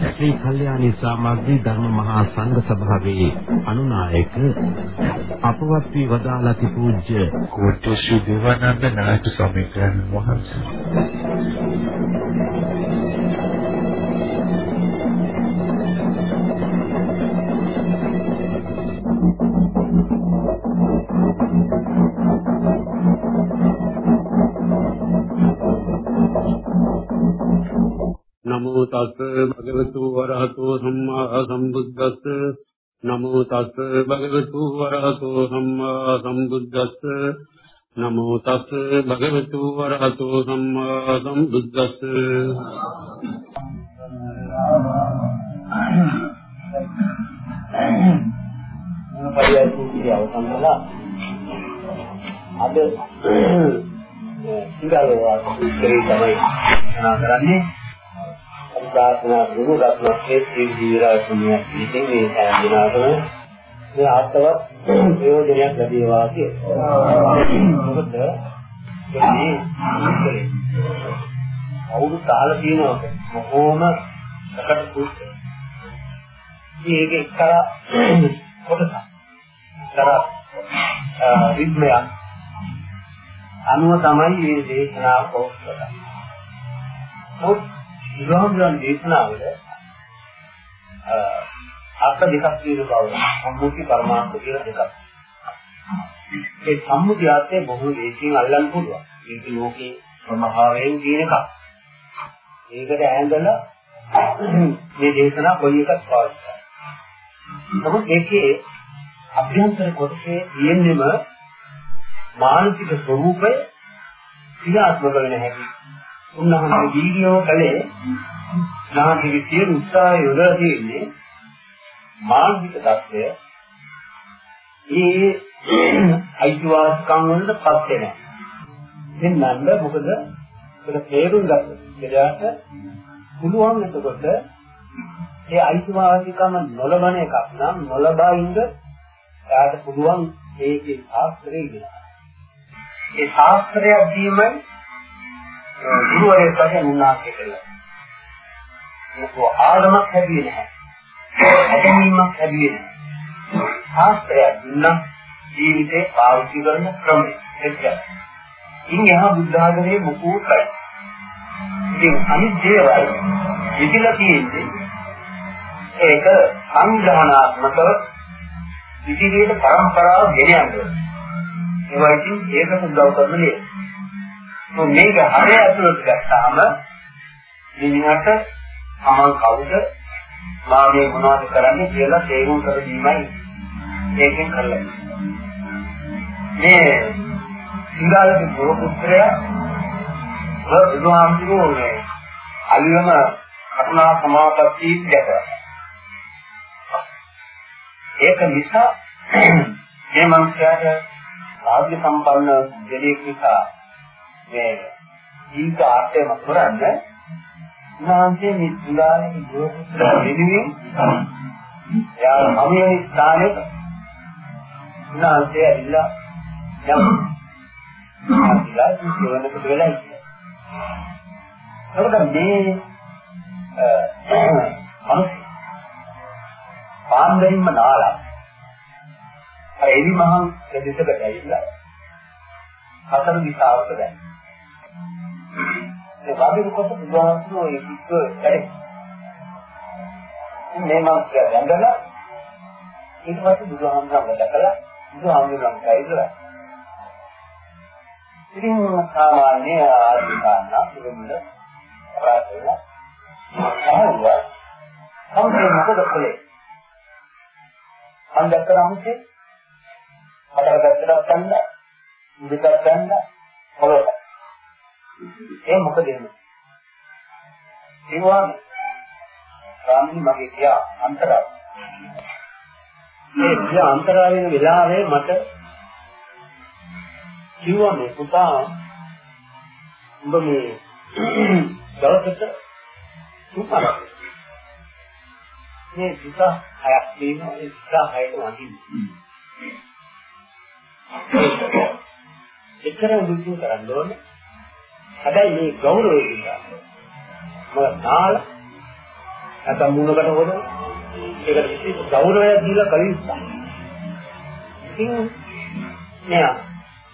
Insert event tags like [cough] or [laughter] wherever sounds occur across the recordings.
ශ්‍රී කල්යාණී සමාග්‍රී ධර්ම මහා සංඝ සභාවේ අනුනායක අපවත් වී වදාළති පූජ්‍ය කෝට්ටේ ශ්‍රී දේවානන්ද නායක ස්වාමීන් වහන්සේ. සම්බුද්දස්ස නමෝ තස් භගවතු වරහතෝ සම්මා සම්බුද්දස්ස නමෝ තස් භගවතු වරහතෝ සම්මා සම්බුද්දස්ස පරියන්කේ අවසන් කළා. අද ඉංග්‍රීසි වාක්‍යයේ තමයි කරන්නේ. ප්‍රාර්ථනා ගුරු රත්නයේ ජීවිතය තුනේ ඉතින් මේ සෑම මේ ආත්මවත් ප්‍රයෝජනයක් ලැබේවා කියලා. මොකද මේ අවුරු කාල තියෙනවා කොහොම සකට පුත්. මේක එක්තරා කොටසක්. එක්තරා රිද්මයක් අනුව තමයි මේ දේශනාව පොත්වල. මොකද බුදුහාමුදුරන් දේශනාවල අර්ථ දෙකක් තියෙන බව සම්මුති පරමාර්ථ කියලා දෙකක්. ඒ සම්මුති අර්ථය බොහෝ දෙයකින් අල්ලන්න පුළුවන්. මේක ලෝකේ ප්‍රමහාවයෙන් කියන එකක්. ඒකට ඇඳලා මේ දේශනා කොයි එකක් පාවිච්චි නමුත් ඒකේ අභ්‍යන්තර කොටසේ තියෙන්නේම මානසික ස්වરૂපය ක්‍රියාත්මක වෙන හැටි උන්වහන්සේ වීඩියෝ කලේ නාමයේ සියලු උත්සාහය යොදලා තියෙන්නේ මානසික தත්ත්වය ඒ අයිතිවාසිකම් වලට පත් වෙනවා. දෙන්නන්න මොකද ඒක තේරුම් ගන්න. එදාට පුළුවන් එතකොට ඒ අයිතිවාසිකම නොලබන එකක් නම් නොලබා ඉඳ එයාට පුළුවන් ඒකේ ශාස්ත්‍රය ඉගෙන ඒ ශාස්ත්‍රයක් දීමයි ගුරුවරයෙක් වශයෙන් උන්වහන්සේ කළා. ඒක ආගමක් හැදුවේ නැහැ. හැදීමක් හැදුවේ නැහැ. ශාස්ත්‍රයක් දුන්නා ජීවිතේ පාවිච්චි කරන ක්‍රමය. එච්චරයි. ඉන් එහා බුද්ධ ආගමේ මුකුත්යි. ඉතින් අනිත් දේවල් ඉතිලා තියෙන්නේ ඒක සංග්‍රහණාත්මකව ඉදිරියට પરම්පරාව ගෙන යනවා. ඒවා ඉතින් ඒක උදව් කරන දේ. මේක හරය ඇතුළට ගත්තාම මිනිහට තමන් කවුද? මා මේ මොනවද කරන්නේ කියලා තේරුම් කර දීමයි ඒකෙන් කරලා මේ සිංහලගේ ගුරු පුත්‍රයා බුදුහාමුදුරුවෝ මේ අලියම කරුණා සමාපatti දැකලා ඒක නිසා මේ මනුස්සයාට රාජ්‍ය සම්පන්න දෙවියෙක් නිසා මේ ජීවිත ආර්ථයම කරන්න උන්වහන්සේ මේ සුලානේ ගෝපුත්‍ර වෙනුවෙන් එයා මමියනි ස්ථානෙට උන්වහන්සේ ඇවිල්ලා යම් ආදිලා ජීවනකට වෙලා ඉන්නවා. එතකොට මේ අනුස් පාන්දරින්ම නාලා අර එලි මහන් ප්‍රදේශකට ඇවිල්ලා හතර දිශාවක දැන් ඒ වගේ කොට බුදුහාමුදුරුවෝ ඒ කිව්ව වැඩේ. මේ මම කියනවා ඊට පස්සේ බුදුහාමුදුරුවෝ දැකලා බුදුහාමුදුරුවෝ කයිදලා. ඉතින් සාමාන්‍ය ආධිකාරණ පිළිමුල අපරාධය. ආවා. සම්පූර්ණ මොකද කළේ? අන්දතරම්සේ හතර පැත්තට ගන්න, දෙකක් ගන්න, පොළොට ඒ මොකද එන්නේ? ඒවා ස්වාමීන් මගේ තියා අන්තරා. මේ තියා අන්තරා වෙන වෙලාවේ මට කිව්වා මේ පුතා උඹ මේ දවසට සුපරක් මේ දුක හයක් තියෙනවා ඒ දුක හයට වදින්න. එච්චර දුක කරන්න ඕනේ. හැබැයි මේ ගෞරවය නිසා මම නාල නැත්නම් මුණකට හොදන ඒකට විශේෂ ගෞරවය දීලා කලිස්සා. ඉතින් නෑ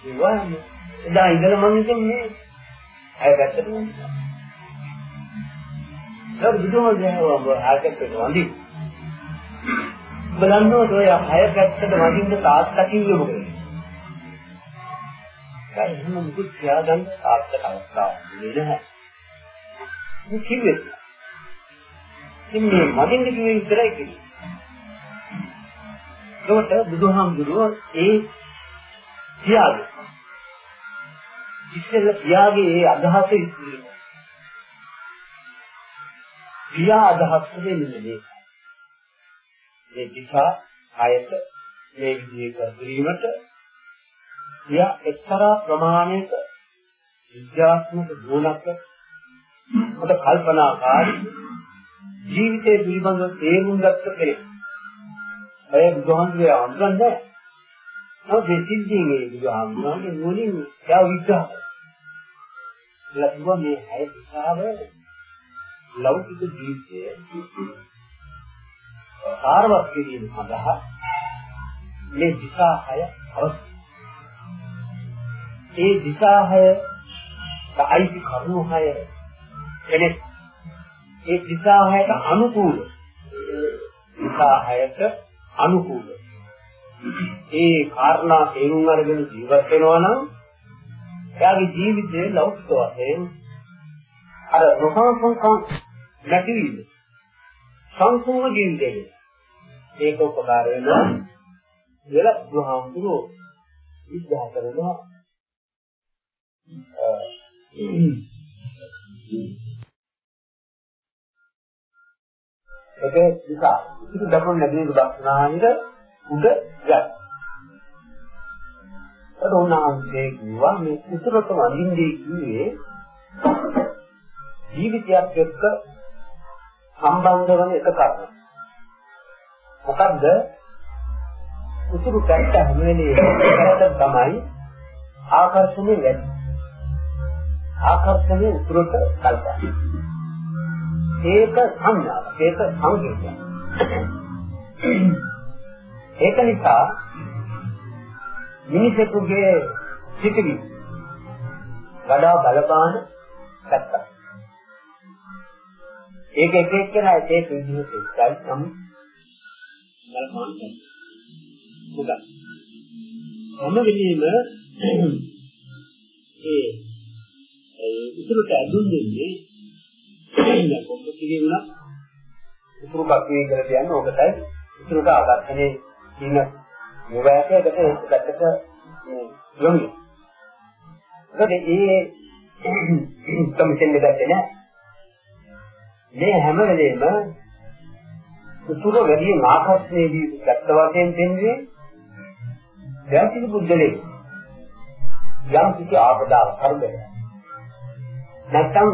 ඉවන්නේ එදා ඉඳලා මම කියන්නේ අය පැත්තට නෑ. ඒක බුදුම ගෑවම ආකෙත් වඳි. බලන්න ඔය හය පැත්තට වඳින්න තාත්තා කිව්වේ මොකද? දැන් එහෙම මුකුත් කියාගන්න තාත්තට අවස්ථාවක් නැහැ. මේ කිව්වේ. ඉතින් මේ වඳින්න කිව්වේ විතරයි කිව්වේ. ඒකට බුදුහාමුදුරුවෝ ඒ තියාගේ ඉස්සෙල්ල පියාගේ ඒ අදහස ඉස්සෙල්ල පියා අදහස් දෙන්නේ මේ මේ දිශා ආයත මේ විදිහේ කිරීමට පියා එක්තරා ප්‍රමාණයක විද්‍යාත්මක ගුණක ඔබ කල්පනාකාරී ජීවිතයේ පිළිබඳව තේරුම් ගත්ත කෙනෙක්. අය බුදුහන්සේ අඳුරන්නේ නෝ දෙසිද්ධියේ මේ බුදුහාමුදුරන්ගේ නුවණින් යා විග්‍රහ කරලා මේ හැය දිශාව ලෞකික ජීවිතය සාරවත් කිරීම සඳහා මේ දිශා හය අවශ්‍යයි. ඒ දිශා හය අයිති කරුණු හය කෙනෙක්. ඒ දිශා හයට අනුකූල. දිශා හයට අනුකූල. ඒ කාරණා තේරුම් අරගෙන ජීවත් වෙනවා නම් එයාගේ ජීවිතේ ලෞකික වශයෙන් අර නොසන්සුන්කම් නැතිවීම සංසුන්ව ජීවිතේ ඒක උපකාර වෙනවා කියලා බුදුහාමුදුරුවෝ විග්‍රහ කරනවා. ඒක නිසා ඉතින් දකුණු නැගෙනහිර දක්ෂිනාහිර උඩ යක්. ඒක උන්වහන්සේ කිව්වා මේ උතුරට වඳින්නේ කිව්වේ ජීවිතයක් එක්ක සම්බන්ධ වෙන එක කරනවා. මොකද්ද? උතුරු පැත්ත හැම වෙලේම තමයි ආකර්ෂණය වැඩි. ආකර්ෂණය උතුරට කල්පනා. ඒක සංඥාවක්. ඒක සංකේතයක්. ඒක නිසා මිනිසෙකුගේ සිටිවි වඩා බලපාන පැත්තක්. ඒක එක එක්කෙනා එක එක විදිහට ඉස්සයි නම් බලපාන උදා. හැම වෙලෙම ඒ ඉතුරුට ඇඳුම් දෙන්නේ දැන් කොහොමද කියනවා ඉතුරු බක්කේ කියලා කියන්නේ ඕකටයි ඉතුරුට ආකර්ෂණේ කියන මොවැකයකට ඒකට යොමු. ඒකද ඒ කමිෂන් දෙකට නෑ. මේ හැම වෙලේම උතුර වැඩි ආකර්ෂණයේදී ගත්ත වශයෙන් දෙන්නේ දැන් කිසි බුද්ධලේ යම් කිසි ආපදාවක් කරදරයක් නැත්නම්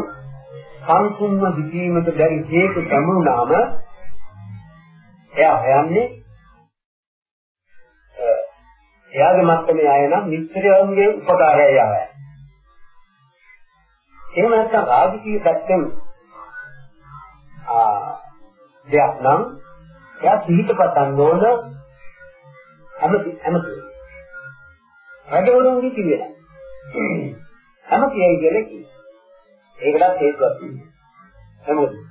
සංසුන්ව දිවීමට බැරි හේතු සමුනාම එයා හයන්නේ එයාගේ මත්තමේ අය නම් මිත්‍රයන්ගේ උපකාරයයි ආවයි. එහෙම නැත්නම් රාජකීය පැත්තෙන් ආ දෙයක් නම් එයා පිළිත පතන්න ඕන හැමති හැමති. රජවරුන්ගේ කිව්වේ නැහැ. හැමතියි කියලා කිව්වේ. ඒකටත් හේතුවක් තියෙනවා. හැමෝටම.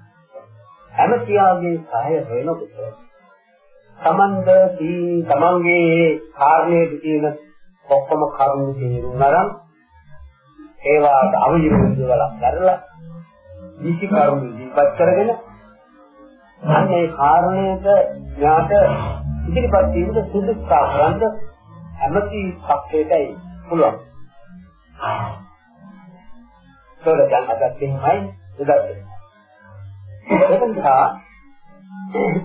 හැමතියාගේ සහාය වෙනකොට තමන්ද දී තමන්ගේ කාර්යයේ තියෙන ඔක්කොම කරුණු තේරුම් ගන්න ඒවාට අවිරුද්ධ වල කරලා දීති කරුණු දීපත් කරගෙන අන්නේ කාරණයට ඥාත ඉදිරිපත් වීමට සුදුස්සා කරන්න හැමති පක්ෂයටයි පුළුවන්. ඒක දැන් අදත් එහෙමයි උදත්. ඒක නිසා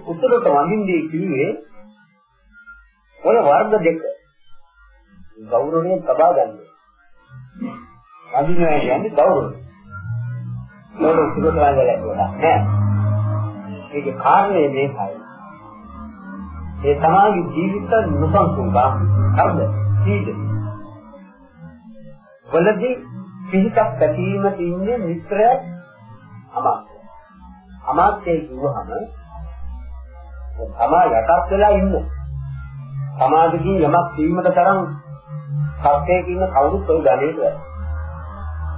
උත්තරට වඳින්නේ කිව්වේ ඔය වර්ග දෙක ගෞරවණීය තබා ගන්න. වඳිනවා කියන්නේ ගෞරවය. ඒක උත්තරට වඳලා නෑ. ඒකේ කාරණේ මේකයි. ඒ තමයි ජීවිත නොසන්සුන්කම් හරිද? සීද. වලදී පිහිටක් පැතීමට ඉන්නේ මිත්‍රයෙක් අමාත්‍ය. අමාත්‍යයි කිව්වහම තමා යටත් වෙලා ඉන්න. සමාජකින් යමක් වීමට තරම් සත්‍යයක ඉන්න කවුරුත් ඔය ගණේට වැඩ.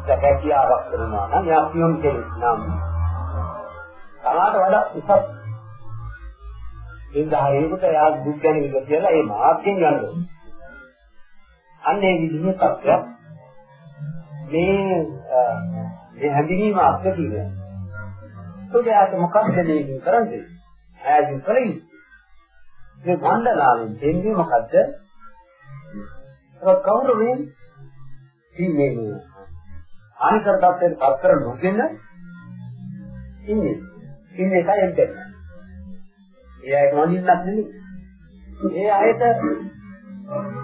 සැකකියාවක් කරනවා නම් එයා පියොන් කෙනෙක් නම් තමාට වඩා උසස් එඳා ඒකට එයා දුක් ගැන ඉඳ කියලා ඒ මාර්ගෙන් යනවා. අන්න ඒ විදිහේ තත්ත්වයක් මේ මේ හැඳිනීම අත්දැකීම. ඒකයට මොකක්ද දෙන්නේ කරන්නේ? ඈදින් කලින් මේ වන්දනාවෙන් දෙන්නේ මොකද්ද? ඒක කවුරුනේ? ඉන්නේ ආනිකර තත්ත්වයට පත් කර නොගෙන ඉන්නේ. ඉන්නේ කයෙන් දෙන්න. ඒ අය මොනින්නත් නෙමෙයි. ඒ අයට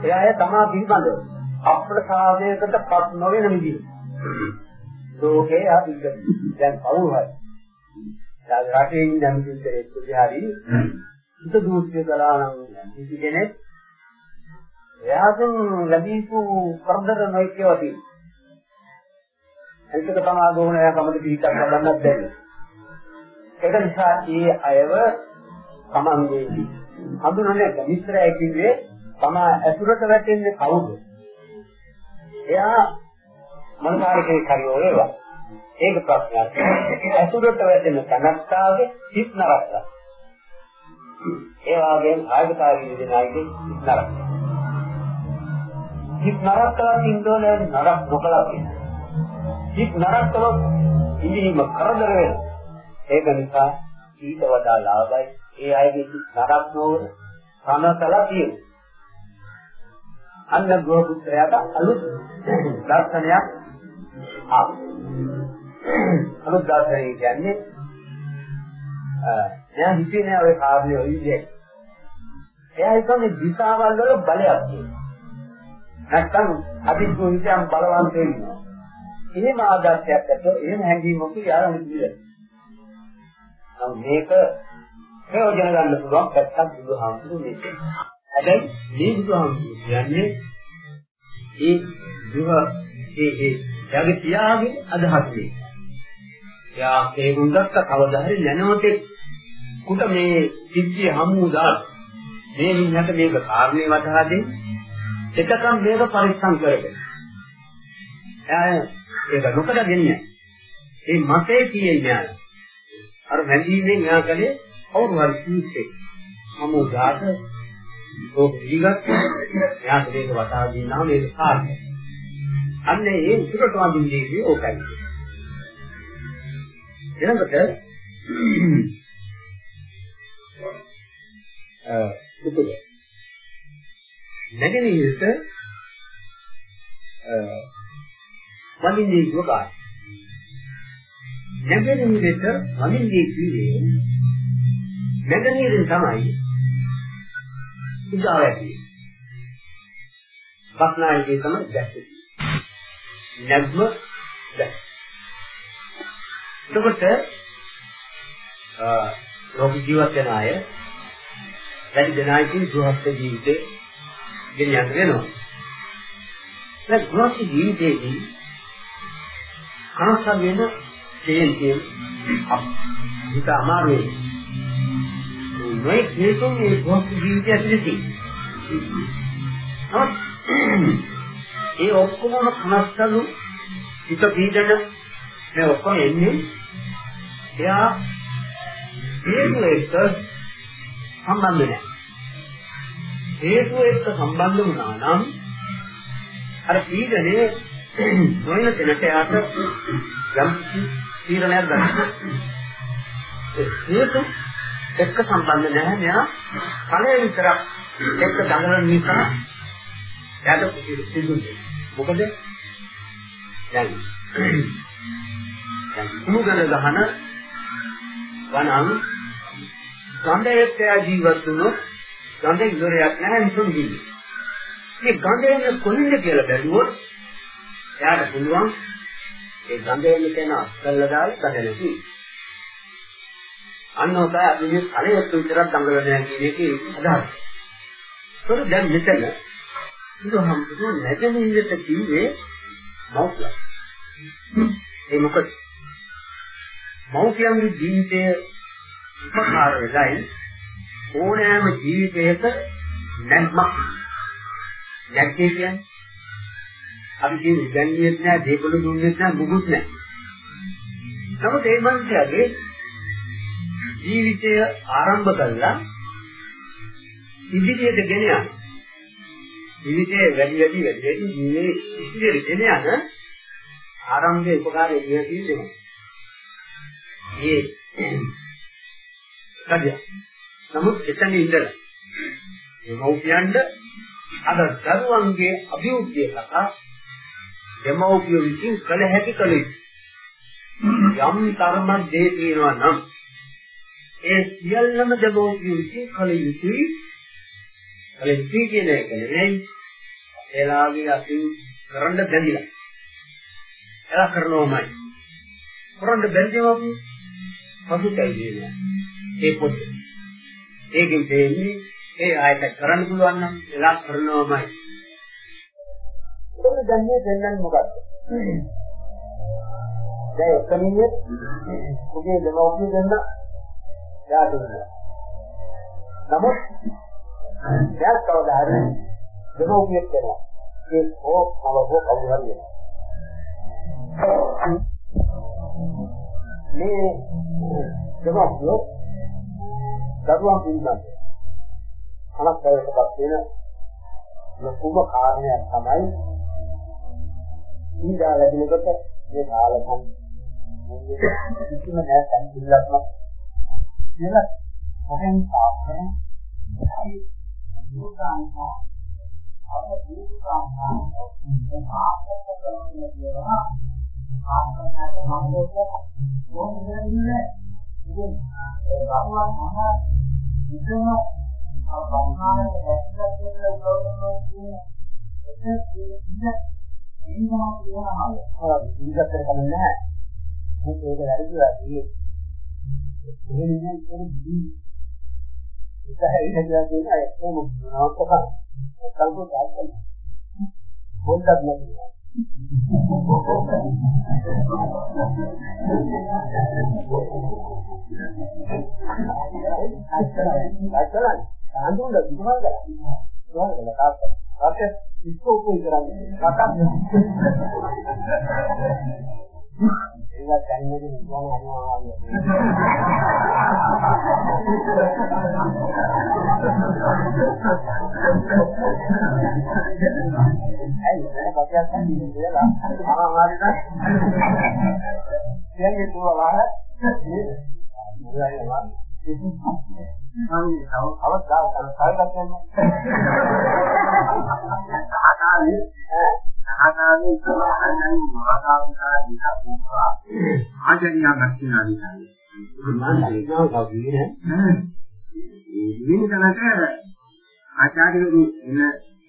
ඒ අය තමා පිළිබඳව අප්‍රසාදයකට පත් නොවන විදිහ. ලෝකේ අපි දැන් කවුරු හරි. දැන් රටේ ඉන්න මිනිස්සුන්ට එක්කදී හරි හිත දූෂ්‍ය කළා නම් කිසි කෙනෙක් එයාගෙන් ලැබීපු කරදර නොයිකේවා තියෙනවා. ඒක තමයි ගෝණ එයා කමද පිටක් හදන්නත් බැහැ. ඒක නිසා මේ අයව සමන්වේදී හඳුනන්නේ මිත්‍රය කිව්වේ තමා ඇතුළට වැටෙන්නේ කවුද? එයා මනසාරකේ කරියෝ වේවා. ඒක ප්‍රශ්නයක්. ඇතුළට වැටෙන තනත්තාගේ හිත් නරකයි. ඒ වගේම ආයතකාරී දෙනාගේ හිත් නරකයි. හිත් නරකලා ඉන්නෝනේ නරක නොකලා තියෙනවා. හිත් නරකලා ඉඳීම කරදර වෙනවා. ඒක නිසා ඊට වඩා ලාභයි ඒ අයගේ හිත් නරක නොවන සමතලා තියෙනවා. අන්න ගෝපුත්‍රයාට අලුත් දර්ශනයක් ආවා. අලුත් දර්ශනය කියන්නේ එයා හිතේ නෑ ඔය කාර්යය ඔය විදිහට. එයා හිතන්නේ දිශාවල් වල බලයක් තියෙනවා. නැත්තම් අභිජ්ජෝහිතයන් බලවන්ත වෙනවා. එහෙම ආදර්ශයක් ඇත එහෙම හැඟීමක් යාර හිතේ. නම් මේක ප්‍රයෝජන ගන්න පුළුවන් පැත්තක් බුදුහාමුදුරු මේක. හැබැයි මේ බුදුහාමුදුරු කියන්නේ ඒ දුහ ඒ ඒ යාගේ තියාගේ අදහස් නේ. යා ඒ උන්දක්ක කවදා හරි නැනවතේ කුට මේ සිද්ධිය හමු දාන මේ මිනිහට මේක කාරණේ වටහා දෙන්නේ එතකම් මේක පරිස්සම් කරගෙන. එයා ඒක නොකර ගෙනියන. ඒ මතේ තියෙන්නේ අර වැඳීමෙන් එයා කලේ කවුරු හරි කිව්සේ. මම උදාට ඕක පිළිගත්ත. එයාට මේක වටහා දෙන්නා මේක කාර්යය. අන්න ඒ උසුරට වදින්නේ ඕකයි. එනකොට අ උතුරේ නැගෙනහිරට වඳින්නේ යෝගාය. නැගෙනහිරට වඳින්නේ කියේ නැගෙනහිරෙන් තමයි උදාව ඇති. බස්නායකේ තමයි දැක්කේ. නැග්ම දැක්. එතකොට අ ලෝක ජීවත් වෙන අය වැඩි දෙනාකින් සුවස්ත ජීවිතේ ගෙනියන්න වෙනවා. දැන් ගෘහස්ත ජීවිතයේදී කනස්ස වෙන තේන්තිය අපිට අමාරුයි. මේ හේතුන් මේ ගෘහස්ත ජීවිතය ඇතුළතදී. ඒ ඔක්කොම කනස්සලු හිත පීඩන මේ ඔක්කොම එන්නේ එයා හේතු එක්ක සම්බන්ධ නැහැ. හේතුව එක්ක සම්බන්ධ වුණා නම් අර පීඩනේ නොයන තැනට යාට යම් තීරණයක් ගන්න. ඒ හේතු එක්ක සම්බන්ධ නැහැ මෙයා ඵලයේ විතරක් එක්ක දඟලන නිසා එයාට සිදුන්නේ. මොකද දැන් දැන් කුමුගල ගහන වනං ගන්ධයත් ජීවත් වුණොත් ගඳේ ඉවරයක් නැහැ මිසුන් දින්නේ. මේ ගඳේම කොහෙන්ද කියලා බැලුවොත් එයාට පුළුවන් ඒ ගඳේම කියන අස්කල්ල දාලා ගඳ නැති. අන්න ඔතන අපි මේ කලයත් විතරක් දඟලන කියන එකේ අදහස. ඒක දැන් මෙතන බුදුහාමුදුරුවෝ නැගෙනහිරට කිව්වේ මෞඛ්‍ය. ඒ මොකද මෞඛ්‍යන්ගේ ජීවිතය උපකාර වෙලයි ඕනෑම ජීවිතයක නැත්මක් නැත්තේ කියන්නේ අපි කියන්නේ දැන්නේ නැහැ දේපොළ දුන්නේ නැහැ මුකුත් නැහැ. නමුත් ඒ මනුස්සයාගේ ජීවිතය ආරම්භ කළා ඉදිරියට ගෙන යන. ජීවිතේ වැඩි වැඩි වැඩි වැඩි මේ ඉදිරියට ගෙන යන ආරම්භයේ උපකාරය කියන දෙයක්. ඒ කඩිය. නමුත් එතන ඉඳලා මේ මෞපියන්ට අද දරුවන්ගේ අභිවෘද්ධිය කතා දෙමව්පිය විසින් කළ හැකි කළ යම් තරමක් දේ තියෙනවා නම් ඒ සියල්ලම දෙමව්පිය විසින් කළ යුතුයි. කළ යුතුයි කියන එක නෙවෙයි එලාගේ අපි කරන්න බැඳිලා. එලා කරනවමයි. කරන්න බැඳිනවා අපි පසුතැවිලා ඒ පොත්. ඒකෙන් දෙන්නේ ඒ ආයත කරන්න පුළුවන් නම් එලා කරනවමයි. එතන දැන් මේ දෙන්නන්නේ මොකද්ද? දැන් එකමිනිය ඔගේ දෙමව්පිය දෙන්න යාතුනවා. නමුත් දැන් කවදා හරි දෙමව්පිය කරනවා. ඒ හෝ මම හෝ කවුරු හරි මේ දෙමව්පිය දරුවන් පිළිබඳ අනක්කයකපත් වෙන ලොකුම කාරණයක් තමයි ඊදා ලැබෙනකොට මේ කාලකම් කිසිම නැසන් පිළිලක්ම නේද මොකෙන් තාපන හරි දුකාන්තා අප දුකාන්තා ආපත කරන දේවා ආපතට මමෝක මොන්නේ ඉතින් ඒ බහුවන් මහ විතර අපහාරයේ ඇස්ලක් කියලා උදව් කරනවා කියන්නේ එන්නවා කියනවා ඉඳලා කරන්නේ නැහැ. මේක ඒක වැරදිලා ඒ එහෙනම් ඒක දී ඉතහයි කියලා කියන අය කොහොමද නවත්තපන්. කල්ප දාන්න. හොඳක් නෙවෙයි. අච්චරයි අච්චරයි ආන්දුල විමල් කරා. විමල් කළා තාත්තා. තාත්තා ඉස්කෝපේ කරන්නේ. තාත්තා ඒක දැන්නගෙන යන යනවා ඇයි? නේද කතියක් කියන්නේ කියලා. ආහාරිට කියන්නේ තුවලා මේ හරි අවස්ථාව කල්පනා කරනවා. ආනාවේ ආනාවේ සමානයි මාතාවතා දිහා පුපා ආජනියා දක්ෂිනා දිහා. මේ තැනට ආචාර්යවරු එන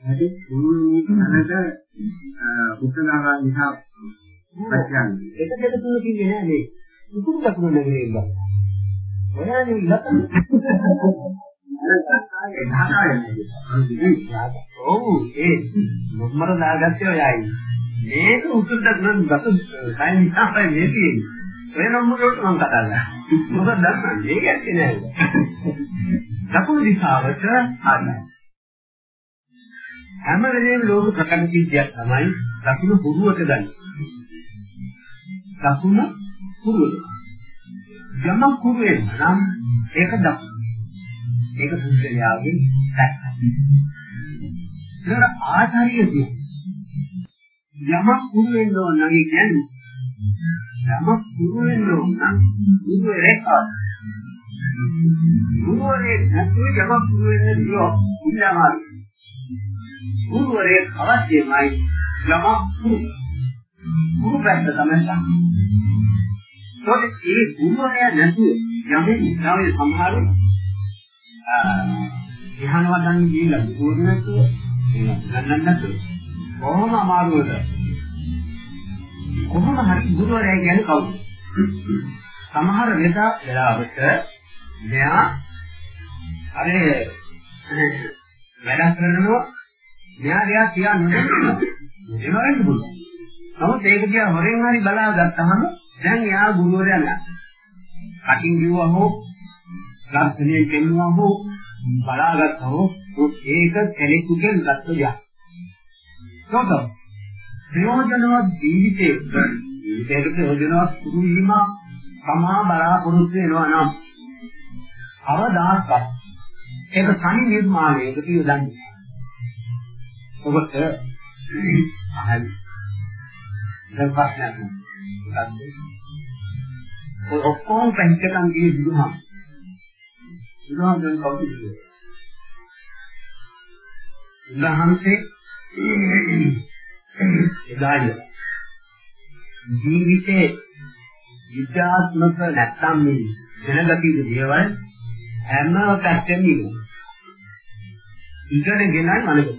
හැටි මුළු තැනට උත්තනාවා දිහා පත්‍යන්නේ. ඒක දෙක තුන කිව්වේ නෑ මේ. උතුරු දකුණු නැගෙන්නේ. ඔයාගේ ඉලක්කම ඔව් ඒ මොම්මර දාගත්තේ ඔයයි මේක උතුරට නම් දස සයින් තමයි මේ තියෙන්නේ ඔය නම්බරට මම කතා කරා මොකද දන්නන්නේ මේක ඇත්තේ නෑ දකුණු දිශාවට ආදයි හැම වෙලේම ලෝක ප්‍රකටන සිද්ධියක් තමයි දකුණු පුරුවට ගන්න දකුණ පුරුවට යමක් කුරු වෙන නම් ඒක දකුණ. ඒක පුද්ගලයාගේ පැත්ත. ඒකට ආචාර්යදී යමක් කුරු වෙන්න ඕන නම් ඒ කියන්නේ යමක් කුරු වෙන්න ඕන නම් කුරු රේඛා. කුරුවේ නැතුව යමක් කුරු වෙන්න දියෝ ඉන්නමාරු. කුරුවේ අවශ්‍යමයි යමක් කුරු. කුරු පැත්ත තමයි ඒකට ඒ ගුණය නැතුව යමෙක් ඉස්සාවේ සමහරු ධ්‍යාන වදන් ගිහිල්ලා දුර නැතුව ගන්නන්න නැතුව කොහොම අමාරුවද? කොහොම හරි ගුරුවරයා කියන්නේ කවුද? සමහර වෙලාවට මෙයා අර වැඩ කරනවා මෙයා දෙයක් කියන්නේ නැහැ වෙන්න පුළුවන්. නමුත් ඒක දිහා හොරෙන් හරි බලා ගත්තහම දැන් එයා ගුරුවරයා නෑ. කටින් කිව්වා හෝ ලක්ෂණයෙන් කෙන්නවා හෝ බලාගත්තා හෝ ඒක කෙනෙකුගෙන් ගත්ත දෙයක්. තොතෝ ප්‍රයෝජනවත් ජීවිතේ ජීවිතයක ප්‍රයෝජනවත් සුදු වීම තමා බලාපොරොත්තු වෙනවා නම් අවදාස්කත් ඒක තනි නිර්මාණයකට යොදන්නේ. ඔබට අහයි. දැන් ප්‍රශ්නයක් නෑ. ඔය ඔක්කොම පැහිකටන් ගියේ බුදුහාම. බුදුහාම දැන් කවුද කියන්නේ? උන්වහන්සේ එදාය ජීවිතේ විද්‍යාත්මක නැත්තම් මේ දැනගතිය දේවල් හැම පැත්තෙම ඉන්නවා. ඉගෙනගෙනයි මනස.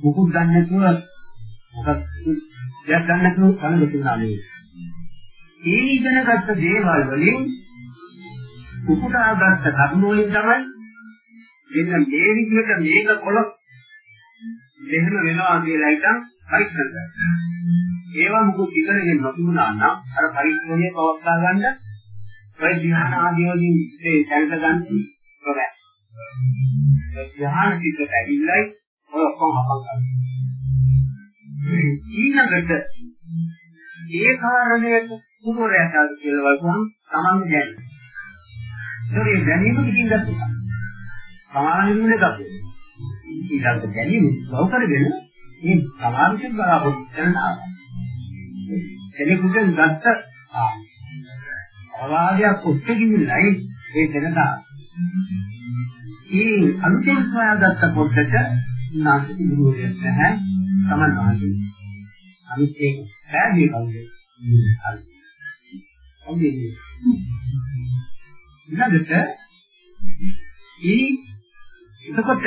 මොකුත් දන්නේ නැතුව මොකක් දෙයක් දන්නේ නැතුව කන දෙතුනා නේ. ඒ ඉගෙනගත්ත දේවල් වලින් උපුටාගත්ත කර්ම වලින් තමයි මෙන්න මේ විදිහට මේක කොළොත් මෙහෙම වෙනවා කියලා හිතන් පරීක්ෂා කරනවා. ඒවා මොකද ඉගෙනගෙන නොතිබුණා නම් අර පරීක්ෂණය පවත්වා ගන්න ඔය ධ්‍යාන ආදී වලින් ඒ දැනට ගන්න බෑ. ධ්‍යාන පිටට ඇවිල්ලයි ඔය ඔක්කොම හපන් ගන්න. ඊළඟට ඒ කාරණයට කුමරයට කියලා වගුම් තමන්ගේ දැනෙන. ඒකේ දැනීම කිසිම ගත්තා. සමාන නිමුනේ ගත්තා. ඊළඟට දැනීම ලව කරගෙන මේ සමාජයෙන් බලාපොරොත්තු කරන ආවා. කෙනෙකුගෙන් ගත්ත අවවාදයක් ඔස්සේකින්ලයි ඒ දෙනදා. ඒ අලුතෙන් හොයාගත්ත පොඩ්ඩට නාසික ගුරුවරයෙක් නැහැ තමන් වහන්සේ. අනිත් ඒක පැහැදිලි කවුද? හරි. ඔන්නේ ඊළඟට ඒ එතකොට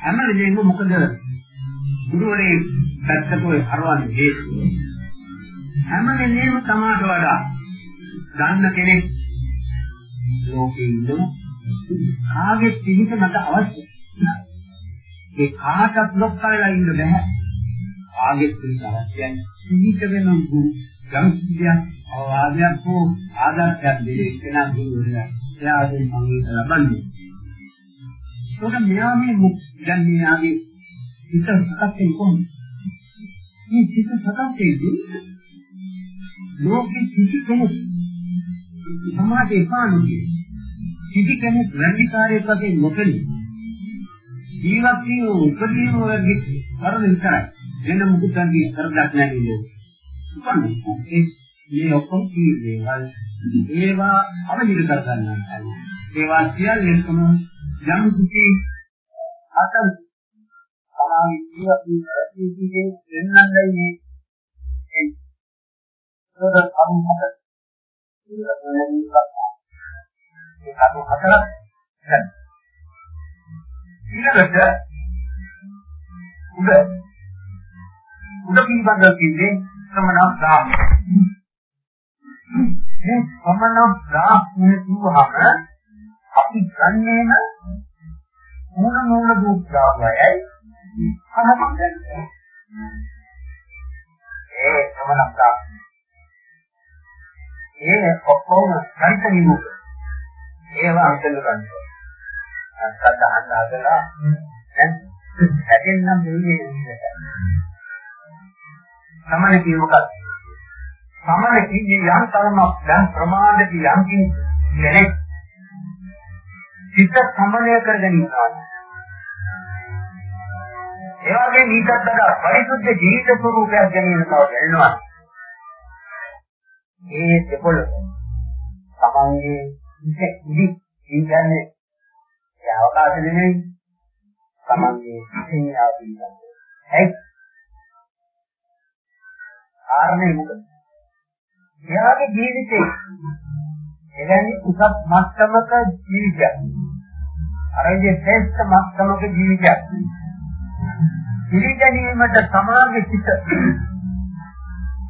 හැම වෙලේම මොකද ගුරුවරේ පැත්තට ඔය හරවන්නේ හේතුව හැම වෙලේම තමාට වඩා දන්න කෙනෙක් ලෝකේ ඉන්න කාගේ පිහිට මට අවශ්‍යයි ඒ කාටත් ලොක් කරලා ඉන්න බෑ කාගේ පිහිට අවශ්‍යයි පිහිට වෙන ගුරු යම් කිසියක් අවවාදයක් හෝ ආදර්ශයක් දෙන්නේ කෙනා ගුරුවරයා එයාගෙන් සංගීත ලබන්නේ. ඒකට මෙයා මේ දැන් මෙයාගේ හිත සකස් වෙන්නේ කොහොමද? මේ හිත සකස් වෙන්නේ ලෝකෙ කිසි කෙනෙක් සමාජේ පානුනේ කිසි කෙනෙක් රැඳිකාරයෙක් වශයෙන් නොකෙලි ජීවත් වී උපදීන වර්ගයේ කරන විතරයි. වෙන මුකුත් අන්ති කරදක් නැහැ නේද? උපන්නේ. මේ ඔක්කොම කීවේවල්. ඒවා අවහිර කර ගන්නවා ඒවා සියල්ලම යම් කිසි අතල් සමාජ ජීවිතයේ ජීවිතේ වෙනඳයි මේ ඒක අනුමත ඒ කටු හතරක් දැන් ඊළඟට උඩ උඩ පිළිබඳව කියන්නේ සමනක් දාම මේ සමනක් දාන්නේ කිව්වහම අපි ගන්නේම මූල මූල දුක්ඛයයි අහමද ඒ සමනක් දාම ඒ ඔක්කොම ගණිත නිමුක. ඒවා අන්තල ගන්නවා. අත්තත් අහන්න හදලා දැන් හැදෙන්නම් දෙන්නේ නේද? සමන කියනකත් සමන කියන්නේ යම් තරමක් දැන් ප්‍රමාණයට යම් කෙනෙක් චිත්ත සම්මනය කරගෙන ඉන්නවා. ඒ වගේ ඊටත් වඩා පරිසුද්ධ ජීවිත ස්වරූපයක් ගැනීම තව දැනෙනවා. ඒ දෙපොළ තමන්ගේ ඉති ඉදි කියන්නේ ඒ අවකාශ නෙමෙයි තමන්ගේ සිහිනාව පිළිබඳ. ඒ කාරණේ මොකද? එයාගේ ජීවිතේ එවැනි උසස් මට්ටමක ජීවිතයක්. අර ඉතින් ශ්‍රේෂ්ඨ මට්ටමක ජීවිතයක්. පිළිගැනීමට සමාගේ සිට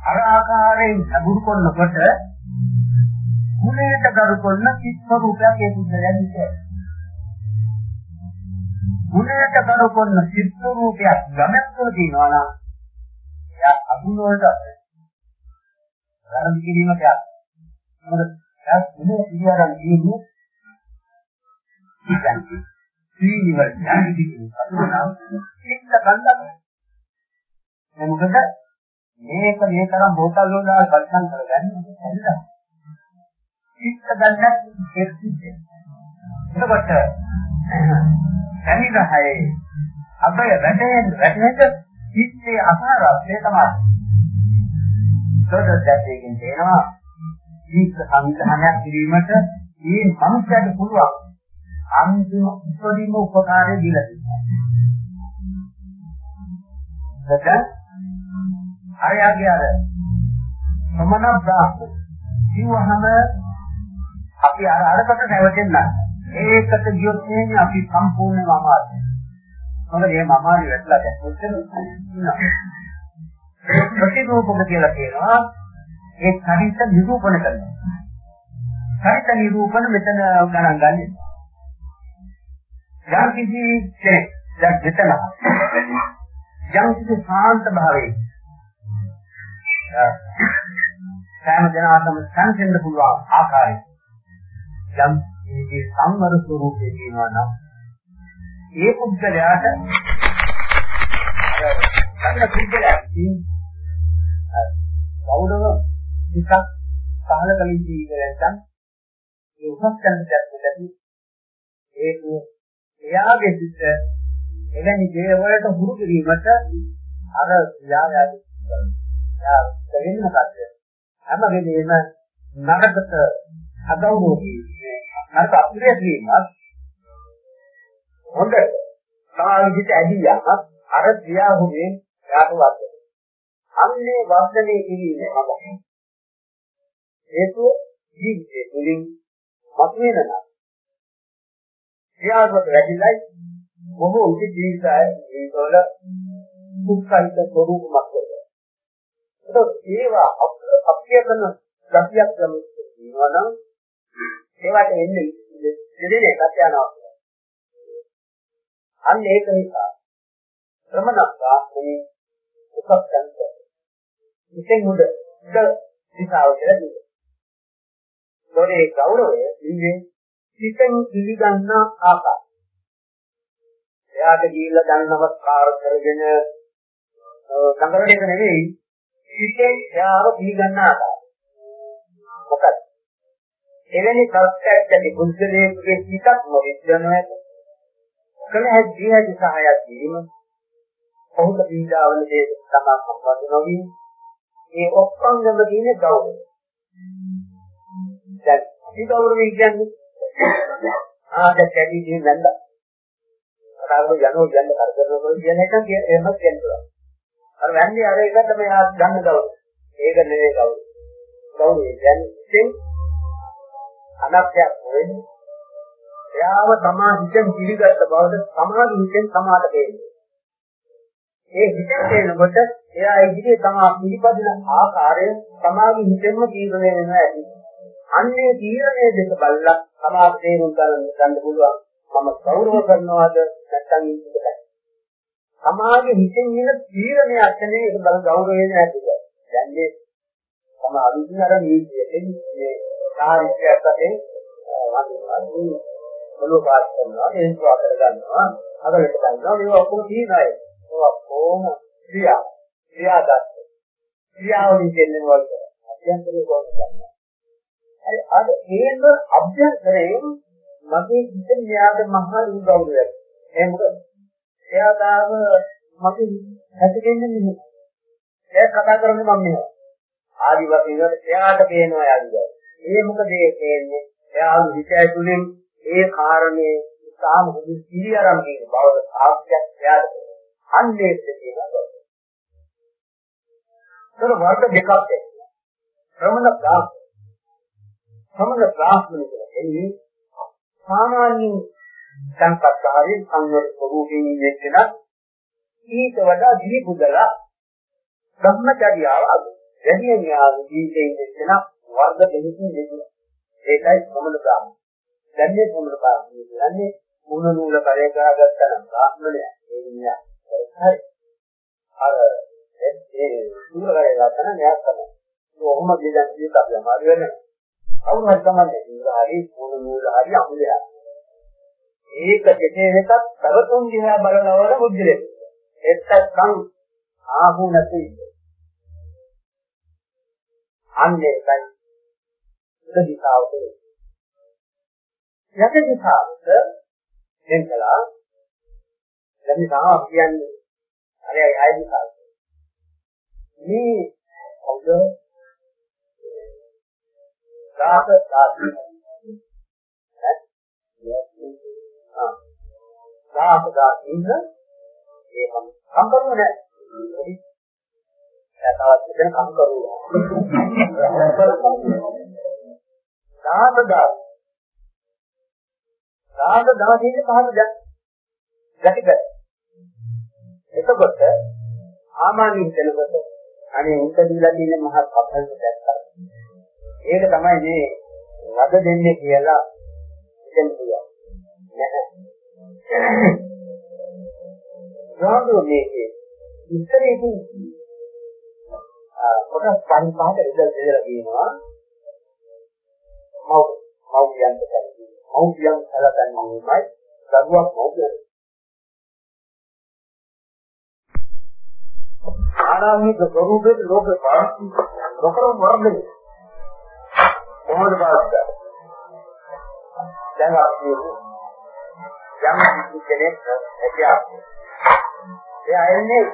අර ආකාරයෙන් ලැබුරු කරනකොට ගුණයට කරු කරන චිත්ත රූපයක් ඒ පුද්ගලයන් ඉන්නේ. ගුණයට කරු කරන චිත්ත රූපයක් ගමක් තුළ තියෙනවා නම් එයා අගුණ වලට ආරම්භ කිරීමට මොකද? ඒ ගුණ ඉරියව්වන් කියන්නේ ඉතින් සීනිවල් යන්නේ අතුරුනම් චිත්ත ගන්ධක් මොකද? මේක මේ තරම් බෝතල් වල දාලා බලසම් කරගන්නේ හරිද? චිත්ත ගන්නත් එක්සිට. එතකොට සමිදහයේ අබය වැටෙන වැටෙන චිත්තේ අසාරය තමයි. සෝදදයෙන් තේනවා චිත්ත සංග්‍රහණය කිරීමට මේ මනුස්සයාට පුළුවන් අන්තිම උපරිම උපකාරය දීලා තියෙනවා. අරයාගේ අර සමන බ්‍රාහ්ම කිව්වහම අපි අර අරකට නැවතෙන්න ඒකට ගියොත් එන්නේ අපි සම්පූර්ණයෙන්ම අමාරුයි. මොකද මේ අමාරු වෙట్లా දැක්කොත් ඒ ප්‍රතිරූපක කියලා කියනවා ඒ චරිත නිරූපණ කරනවා. චරිත නිරූපණ මෙතන ගණන් ගන්න. යම් කිසි කෙනෙක් දැන් මෙතන යම් කිසි ශාන්ත භාවයේ සෑම දිනකටම සංසිඳ පුළුවන් ආකාරය යම් මේ සංවර ස්වરૂපයේ තියෙනවා නම් ඒ පුද්ගලයාට අර පුද්ගලයා ගෞරව ටිකක් පහල කලින් ජීවිතය නැත්නම් ඒ උසස් කරන දෙයක් ඒක එයාගේ සිත් එවැනි දේවල්ට හුරු කිරීමට අර යායාදී කරනවා. එයා මොකද? හැම වෙලේම නරකට අගෞරවී නරක අපිරිය වීමත් හොඳ සාහිත්‍ය ඇදියාම අර ක්‍රියාවුනේ යාට වර්ධනය. අන්නේ වර්ධනය කිරීමේ අගය. හේතුව ජීවිතේ තුළින් මතුවෙන නම් ක්‍රියාවට වැඩිලයි බොහෝ උදි ජීවිතය ජීවිතවල දුක්ඛිත ස්වરૂපමක් වෙනවා. ඒක ඒවා අප්‍රිය කරන ගතියක් ලැබෙනවා නම් ඒවට එන්නේ දෙදෙනෙක් යනවා. අන්න ඒක නිසා ශ්‍රමණක්වා මේ උපක්ඛන්ත ඉතින් මුද දිසාව කියලා කියනවා. ඒකේ ගෞරවය ඉන්නේ සිතෙන් පිළිගන්න ආකාරය. එයාට ගිහිල්ලා දැන් නමස්කාර කරගෙන සංගරණ එක නෙවෙයි සිතෙන් එයාව පිළිගන්න ආකාරය. මොකද එවැනි සත්‍යයක් ඇති බුද්ධලේකගේ සිතක් මොවිද්දනවා කල හැදී හැදි සහායක් දීම ඔහුට පීඩාවල දේ තමයි සම්බන්ධ නොවී ඒ ඔක්කොංගම කියන්නේ ගෞරවය. දැන් අපි ගෞරවය කියන්නේ ආද කැටි දින නැන්ද. අරගෙන යනෝ යන්න කරදරනකොට කියන එක එහෙම කියනවා. අර වැන්නේ අර එකට මේ ගන්න ගෞරවය. ඒක නෙවෙයි ගෞරවය. ගෞරවය කියන්නේ අනක්යක් වෙන්නේ. එයාව තමා හිතෙන් පිළිගත්ත බවද සමාධි හිතෙන් සමාත වෙන්නේ. ඒ හිතෙන් තේනකොට එයා ඉදිරියේ තමා පිළිපදින ආකාරය සමාධි හිතෙන්ම තීරණය වෙනවා ඇති. අන්නේ තීරණය දෙක බලලා සමාධි තේරුම් ගන්න පුළුවන්. මම ගෞරව කරනවාද නැත්නම් ඉන්නකද? සමාධි හිතෙන් ඉන්න තීරණයක් නේ ඒක බල ගෞරවයෙන් ඇතිද? දැන් මේ සමාධි විදින අර නීතියෙන් මේ සාහිත්‍යයක් වශයෙන් වගේ මොළොව පාස් කරනවා හේතු අතර ගන්නවා අගලට ගන්නවා. මේවා ඔක්කොම තියෙනයි ඒවා කොහොම ක්‍රියා. ක්‍රියාදත් ක්‍රියාවලින් දෙන්නේ වලට අභ්‍යන්තරේ කොහොමද ගන්නවා හරි අද හේම අභ්‍යන්තරයෙන් මගේ හිතේ න්යාද මහා ගෞරවයක් ඒ මොකද? එයා තාම මගේ හැදෙන්නේ නෙමෙයි එයා කතා කරන්නේ මම මෙහෙම ආදි වශයෙන් එයාට පේනවා යාදිවා ඒ මොකද ඒ කියන්නේ එයාගේ හිතය තුළින් ඒ කාරණේ ඉතාම හොඳ පිළිඅරන් කියන බව සාක්ෂියක් එයාට අන්නේ කියනවා. ඒතර වර්ග දෙකක් තියෙනවා. ශ්‍රමණ ප්‍රාප්ත. ශ්‍රමණ ප්‍රාප්ත කියන්නේ සාමාන්‍ය සංකප්පාරේ සංවර ස්වરૂපයෙන් ඉන්නේ කෙනා ඊට වඩා දිවි පුදලා බ්‍රහ්මචර්යාව අද. වැඩි න්යාය ජීවිතයේ ඉන්න කෙනා වර්ග දෙකකින් දෙන්නවා. ඒකයි කොමල බ්‍රාහ්මණ. දැන් මේ කොමල බ්‍රාහ්මණ කියන්නේ මුණ නූල කරේ ගහගත්තා නම් බ්‍රාහ්මණය. ඒ විදිහ. හරි. අර ඒ නූල කරේ ගත්තා නම් එයා තමයි. කොහොම දෙයක් කියත් අපි අමාරු වෙන්නේ. කවුරු හරි තමයි නූල හරි මුණ නූල හරි අමුලයක්. ඒක කෙසේ වෙතත් සරතුන් දිහා බලනවල බුද්ධිලේ. එත්තක්කම් ආහු නැති. අන්නේ එකයි දිශාවට යක දිශාවට එන්කලා යම් දිශාව කියන්නේ අර අය දිශාව මේ කවුද රාග රාග ආ රාග රාග ඉන්න ඒ කම්කරුව නෑ තවත් දෙන කම්කරුව රාග දාස රාග දාසයේ පහළ ගැටික එතකොට ආමානින් කෙනෙකුට අනේ උන්ට දීලා තියෙන මහත් අපහසු දැක්කා. ඒක තමයි මේ වද දෙන්නේ කියලා ඉතින් කියනවා. නැහැ. රාගෝ මේකේ ඉස්සරේදී කොටස් පරිපාක ඉඳලා දෙලා කියනවා. මව් මව්යන්ට කැමති මව්යන් සැලකන්නේ දරුවක් මව්යන් ආරාමික ස්වરૂපයේ ලෝක පාර්ශ්ව නොකරන වර්ධනය කොහොමද පාස්කා දැන් අපි යම් කිසි කෙනෙක් හැකියාව ඒ අයන්නේ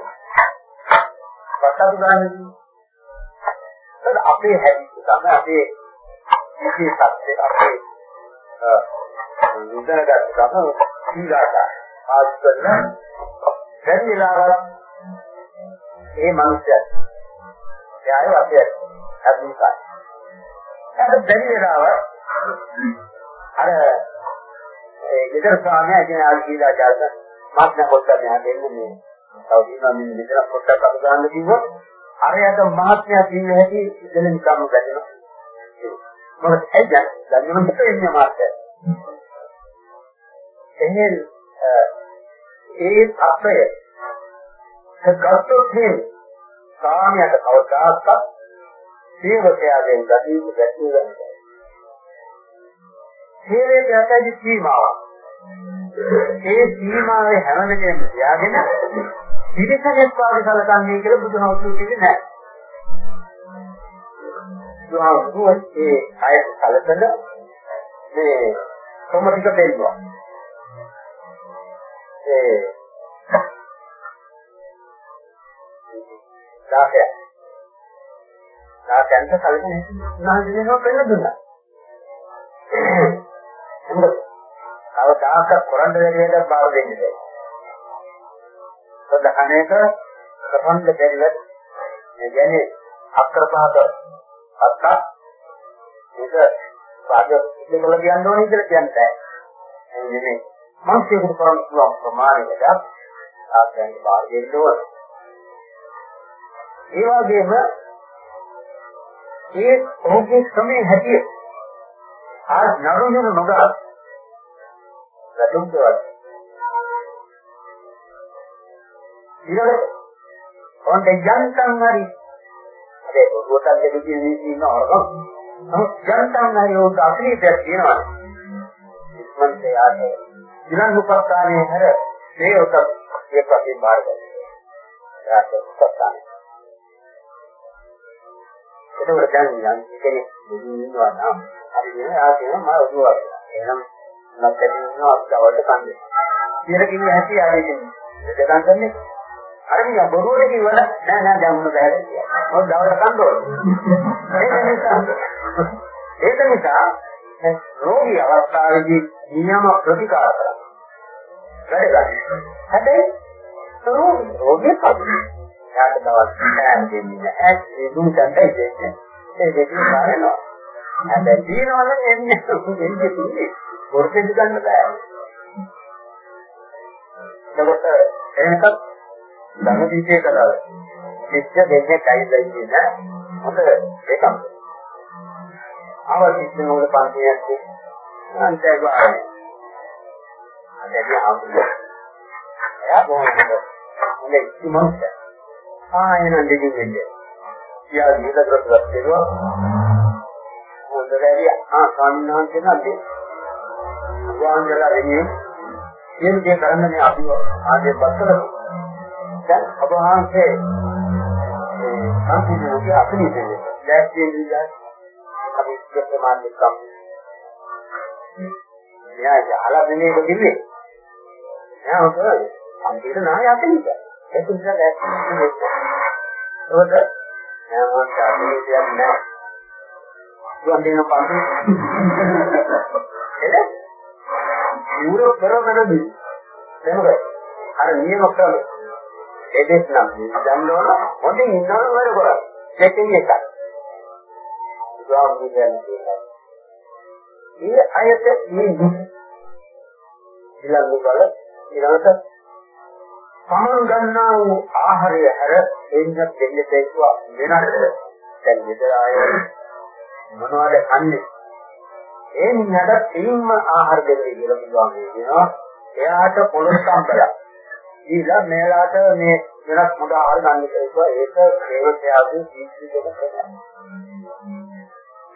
පටන් ගන්න. අපේ හැටි තමයි අපේ විශේෂත්වය අපේ විඳනගත් ගම සීලාකාර ආස්තන දැන් විලාගල මේ මිනිස්සුත් එයායි අපේ අදින්කයි ඒක දැන් විලාව අර ඒ ගෙදර ස්වාමයා කියන ආල් සීලාචාරක මාත්න පොත්ත මෙහා දෙන්නේ මේ. තව දිනවා මේ ගෙදර පොත්තක් අතු ගන්න කිව්වොත් අරයට මහත්මයා කිව්ව හැටි දෙන නිකම්ම ගැටෙනවා මොකද ඇයි දැන් දැන් මම හිතන්නේ මාත්‍ය එහෙන් ඒ අපය ගත්තොත් මේ කාමයට කවදාවත් සේවකයාගෙන් ගතිය ගැටේ වෙනවා සේවකයාට සීමාවක් ඒ සීමාවේ හැම වෙලේම තියාගෙන පිළිසකෙත් වාගේ සැලකන්නේ කියලා බුදුහාමුදුරුවෝ කියන්නේ නැහැ. බුදුහාමුදුරුවෝ ඒ අය කලකද මේ කොමතික දෙන්නවා. ඒ දාහය. දාහයන්ට කලකනේ උනාදිනව පෙන්න දුන්නා. මොකද අවදාක කරන්න දෙයක් බාර දෙන්නේ නැහැ. සදහනේක ප්‍රබන්ධ දෙල්ල ඒ කියන්නේ අක්‍රපාද අත්ත මේක වාද දෙකල කියන්න ඕනේ කියලා කියන්නේ නැහැ. නෙමෙයි. මානසිකට කරන්න පුළුවන් ප්‍රමාණයකට ආයතන බාර දෙන්න ඕන. ඒ වගේම ඒ ඔහුගේ ක්‍රමයේ හැටිය ආ නරුණු නොගත් රතුම් දෙවත් ඊළඟට ඔන්න යන්තම් හරි ඒ පොතක් දෙකේ ඉන්න අරගම් නමුත් යන්තම් හරි උන්ට අසනීපයක් තියෙනවා ඉක්මනට යාට දිනන් උපස්ථානයේ හැර මේ උත ඒකකින් බාර ගන්නවා යාට උපස්ථානය එතකොට දැන් යම් කෙනෙක් ඉන්නවා නම් හරි නේ ආගෙන මම උදුවා එහෙනම් ලක්කෙන් ඉන්නවා අපිට අවශ්‍ය කන්නේ කියලා කිව්ව හැටි ආවේකින් දෙකන් කරන්නේ අර මියා බොරුවට කිව්වල නෑ නෑ දැන් මොනවද හැරෙන්නේ කියලා. මොකද දවල්ට කන්න ඕනේ. ඒක නිසා ඒක නිසා රෝගී අවස්ථාවේදී නියම ප්‍රතිකාර කරනවා. වැඩගන්න. හැබැයි රෝගී රෝගී පදු. යාට දවස් කෑම දෙන්නේ නැහැ. ඒ දුන්ටයි දෙන්නේ. ඒ දෙකේ කාරණා. හැබැයි දිනවල එන්නේ එන්නේ තුනේ. පොරකෙදි ගන්න බෑ. එතකොට එහෙනම් ධනදීපේ කතාව. ශිෂ්‍ය දෙන්නේ කයිදයි කියන හොඳ එකක්. අවශ්‍ය නෝල පන්තියක් අන්තය ගානේ. අදදී ආපු. එයා බොහොමද. හොඳ ඉක්මනට. ආ එන දෙකින් වෙන්නේ. කියා දීලා කරපුවත් දෙනවා. හොඳ වැඩි ආ ස්වාමීන් වහන්සේ නේද? වාංගලා වෙන්නේ මේ දේ කරන්න මේ අපි ආගේ බස්සල දැන් ඔබ වහන්සේ මේ සම්පූර්ණ අපිනේ දැක්කේ විදිහට අපි ප්‍රමාණික කම් මෙයා යහලා දෙන්නේ කිව්වේ. එයා හොඳයි අන්තිමට නාය අපිට ඒක නිසා දැක්කේ ඒකට නෑ මොකක්ද අපිට දෙයක් නෑ දුන් දෙන පන්ති එද? ඌර කරගෙනදී එනකොට අර නියම ක්‍රම එදෙස් නම් දැන්නවන හොඳින් ඉන්නවන වල කරා දෙකෙන් එකක්. ගාම් කියන්නේ ඒ අයත මේ ඊළඟ වල ඊළඟට සමන් ගන්නා වූ ආහාරය හැර එන්න දෙන්න දෙයිවා වෙනද දැන් විතර ආය මොනවද කන්නේ? ඒ මිනිහට තීම්ම ආහාර දෙන්නේ කියලා පුළුවන් කියනවා. එයාට පොළොස් සම්බලක් ඊළා මේලාට මේ වෙනස් මොඩ ආහාර ගන්න කියලා ඒක හේවත්‍යාගේ ජීවිතයක කරනවා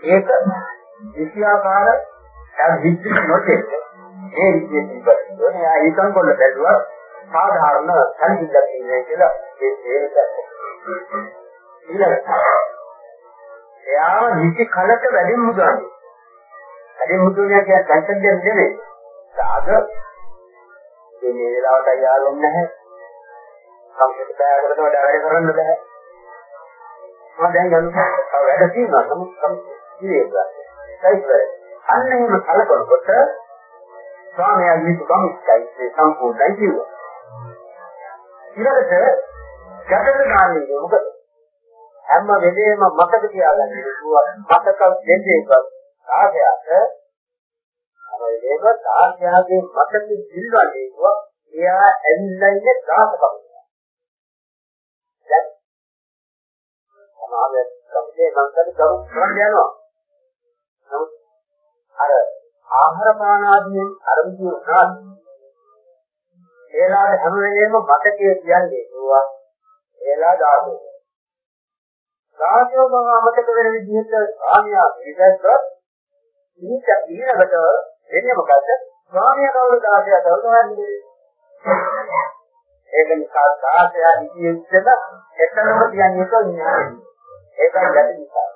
ඒක විෂයාකාර අධිත්‍ය නොදෙන්න ඒ විදිහට ඉබ්බා. එයා හිතන් කොල්ල බැලුවා සාධාරණ සංකීර්ණයක් ඉන්නේ කියලා ඒ තේරුම් ඊළඟට එයාම නිසි කලක වැඩිම මුදන්නේ. වැඩිම මුදුනේ කියන්නේ සංකල්පයක් නෙමෙයි. සාද මේ වෙලාවට යාළුම් නැහැ. කම්පියුටර් බෑගකට වැඩ කරන්න බෑ. මම දැන් ගන්න වැඩ තියෙනවා නමුත් කීයද? අන්න එහෙම කලකොලකොට ස්වාමයා විසුකම් ඉස්සයි සම්පූර්ණයි කිව්වා. ඊළඟට ගැටලු ගන්නේ මොකද? හැම වෙලේම මතක තියාගන්න කිව්වා මතක දෙන්නේ සාධ්‍යයට හැම වෙලේම සාධ්‍යයේ මතක දිල්වන්නේ කිව්වා එයා ඇවිල්ලා ඉන්නේ දාසකම. දැන් සමාජයේ කම්පේ මන්තර කරු කරන්න යනවා. නමුත් අර ආහාර පාන ආදියෙන් අරමුණු උනා ඒලාට හැම වෙලේම මතකයේ කියන්නේ ඒවා ඒලා දාසෝ දාසෝ මම අමතක වෙන විදිහට ආමියා පිළිගත්තොත් ඊට ඊළඟට වෙන්නේ මොකද ස්වාමියා කවුරු දාසයා තවදවන්නේ ඒක නිසා දාසයා ඉතියෙච්චද එතනම කියන්නේ ඒක ඒකයි ගැටි නිසා.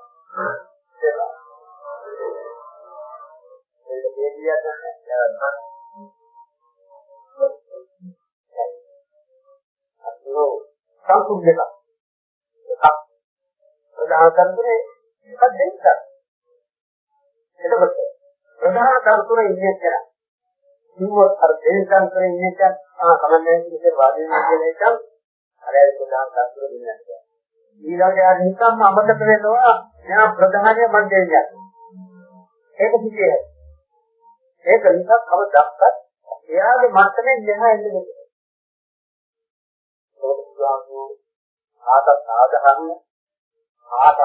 ඒක දෙවියන් අතෝ සම්පූර්ණ දෙක එකක් ප්‍රධාන කරන්නේ එකක් දෙන්නත් එතකොට ප්‍රධාන කරතුනේ ඉන්නේ කියලා කිව්වොත් අර දෙන්නන් කරේ ඉන්නේ කියලා ආ කමන්නේ ඉතින් වාදිනා කියන එක. අර ඒ ප්‍රධාන කරතුනේ ඉන්නේ නැහැ. ඊළඟට ආ නිකම්ම අමතක වෙනවා එයා ප්‍රධානය මන්දේනියක් ඒක පිටේ. ඒක නිසා කවදාවත් එයාගේ මට්ටමෙන් මෙහා එන්නේ නැහැ. සෝතුගාමෝ ආත සාධහන්න ආත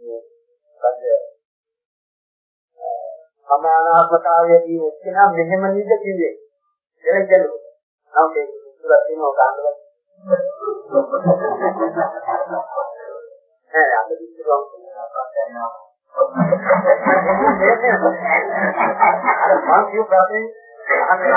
මේ කන්ද සමානාත්මතාවය කියන එක මෙහෙම නේද කිව්වේ. ඒක ගැලුවා. නම් මේ සුදුසුලා තියෙනවා ගන්නව. නෑ අද විශ්වාස කරනවා. අර මම කියු ප්‍රශ්නේ අහන්නේ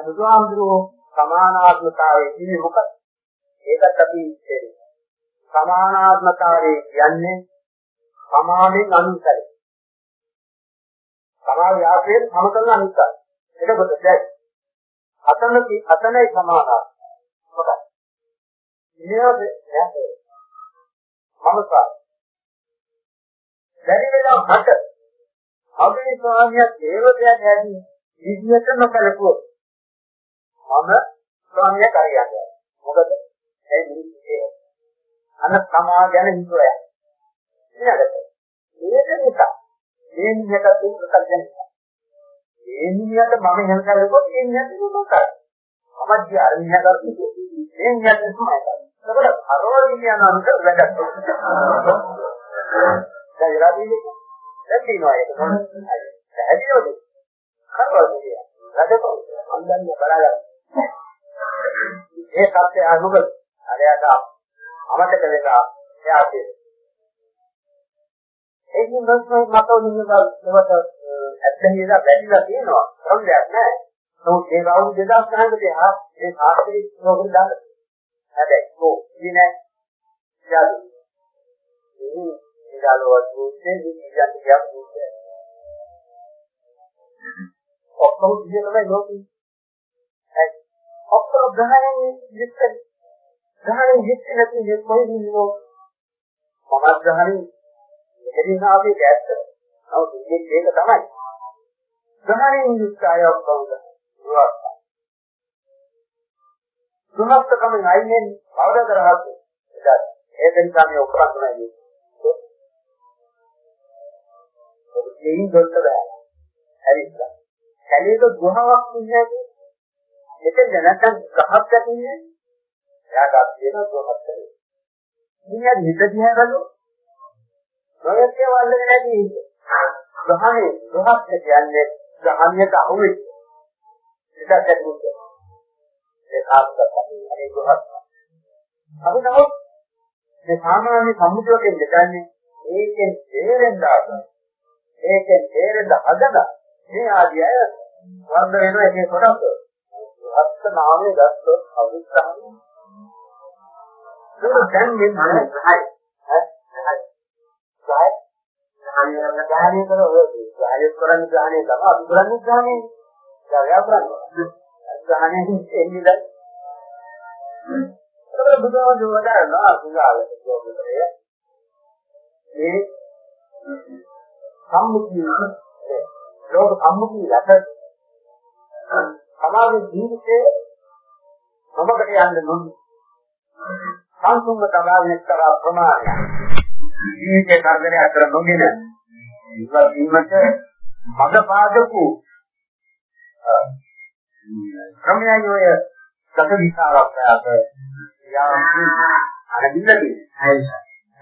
බුදුහාමුදුරුවෝ සමානාත්මතාවයේ ඉන්නේ මොකද? ඒකත් අපි ඉන්නේ. සමානාත්මතාවයේ කියන්නේ සමානෙන් අනුතරයි. සමාන යාපයෙන් සම කරන අනුතරයි. එතකොට දැන් අතන අතනයි සමානාත්ම. මොකක්ද? ඉන්නවද? නැහැ. මම සාර. බැරි වෙලා මට අපේ ස්වාමියා දේවදයන් ඇදී විද්‍යතම කලකුව. මම ස්වාමියා කරියන්නේ. මොකද? ඒ නිවිසේ අන්න තමා ගැන හිතුවා. ඊළඟට ඒක නිසා මේ නිහකට ප්‍රකල්ප ඒ නිහකට මම එහෙම කළොත් ඒ නිහකට මොකක්ද? මම මධ්‍ය අරණ්‍ය කරපු මේ යන්නේ තමයි. ඒකට අරෝධිය යන අන්ත වැඩක්. දැන් ඉරාදී දැන් තියෙනවා ඒක තමයි. පැහැදිලිවද? කරවලුදිය. රජකෝ අන්දන්නේ බලගන්න. ඒ සත්‍ය අනුගත අරයට අමතක වෙලා එයා තියෙනවා. ඒකෙන් දැක්මයි මට උනිනවා නේද ඇත්තහිලා බැරිලා තියෙනවා. සම්දයක් නැහැ. නමුත් ඒ අවුරුදු 2009 දී හා ඒ සාස්ත්‍රීය ප්‍රෝග්‍රෑම් දාන්න. හැබැයි ඕ ඉන්නේ නැහැ. යාදු. ඒ ඉඳාලවත් දුන්නේ විද්‍යාවට ගියා ඔක්කොම කියන තමයි ලෝකෙ. ඒ ඔක්කොම ගහන්නේ ඉස්සෙල්. ගහන්නේ ඉස්සෙල් නැති මේ කොහෙද ඉන්නෝ? මම ගහන්නේ මෙතනින් ආවේ ඇත්ත. නමුත් මේක ඒක තමයි. ගහන්නේ ඉස්සය ඔක්කොම දුරස්ත. දුරස්තකම නැයිනේ අවද කරහත්. ඒක නිසා මේ ඔක්කොම තමයි. ඔබ දෙයින් දෙන්න බෑ. හරිද? කැලේක ගුහාවක් ඉන්නේ මෙතෙන් නැත්නම් ගහක් ඇතින්නේ එයාට තියෙන ගුහක් කලේ. ඉන්නේ හිත දිහා බලු. නොයත්‍ය වල්ලේ නැති ගහනේ ගහක් කියන්නේ ගහන්නට අහුවේ. ඒක ඇතුළත. ඒ කාර්යයක් තමයි අනේ ගහක්. අපි නමුත් මේ සාමාන්‍ය සම්මුතියකින් දෙන්නේ ඒකෙන් තේරෙන්න ආසන්න. ඒකෙන් තේරෙන්න හදලා මේ ආදී අය වර්ධ වෙන එකේ කොටස. අත්ත නාමයේ දැක්කොත් අවිස්සහම. ඒක දැන් මේ නෑ. හරි. හරි. ගාය. ගායන ගායන කරෝ ගාය කරන්නේ ගායන තමයි අපි කරන්නේ ගායන. ගාය කරන්නේ. ගායන එන්නේ දැන්. ඒක බුදුහාමුදුරුවෝ වදාරනවා අසුගාලට කියෝකේ. මේ සම්මුතිය ලෝක සම්මුතිය රට සමාජ ජීවිතයේ මොකකට යන්න නොදී සංසුන්ව තබාගෙන එක්තරා ප්‍රමාණයක් ජීවිතේ කරදරය අතර නොගෙන ඉවසීමට මඟ පාදපු ක්‍රමයයි ඔය සත විචාරක් ප්‍රයාස යාම් අරදින්නදී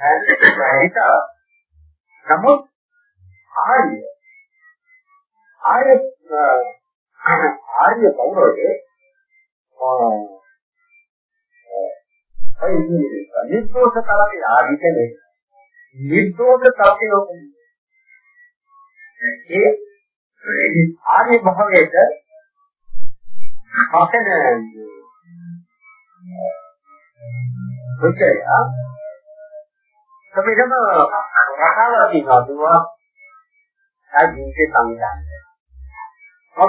ඒක නමුත් ආර්ය ආර්ය ආර්ය කවුරුද? අය ඉන්නේ නිද්දෝෂ තරමේ ආදිකනේ නිද්දෝෂ තරමේ ඒ ආර්ය භවයේද අපෙන ඔච්චරය තමයිම රටාවක් තියෙනවා දුවා ආ ජීවිතේ සංවිධානය හරි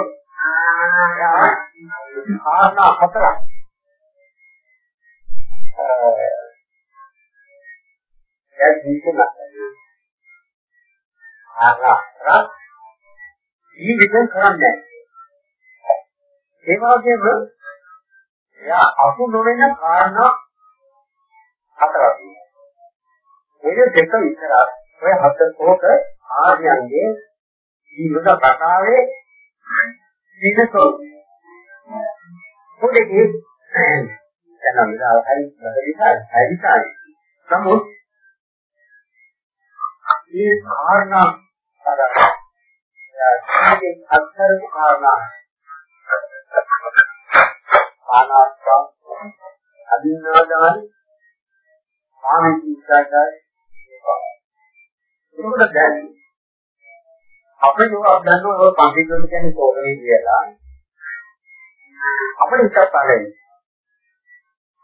ආනා හතරක් දැන් ජීවිතේ නැත්නම් ආනා හතරක් ජීවිතෙන් කරන්නේ ඒ වගේම එයා අසු නොවන කාරණා හතරක් තියෙනවා. මේ දෙක විතර ඔය හතර පොක ආර්යයන්ගේ ජීවිත කතාවේ විකසෝ පොඩේ දැන් විලාව හරි බදලිකයි හරියි නමුත් මේ කාරණා අරගෙන අක්ෂර කාරණා ආනාපාන අදින්නාදාන ආමිතිසයි ඒකට දැන් අපේ යෝග ගන්නවා ඔය පන්තිකෝල කියන්නේ කොහොමද කියලා. අපේ හිතත් පාරයි.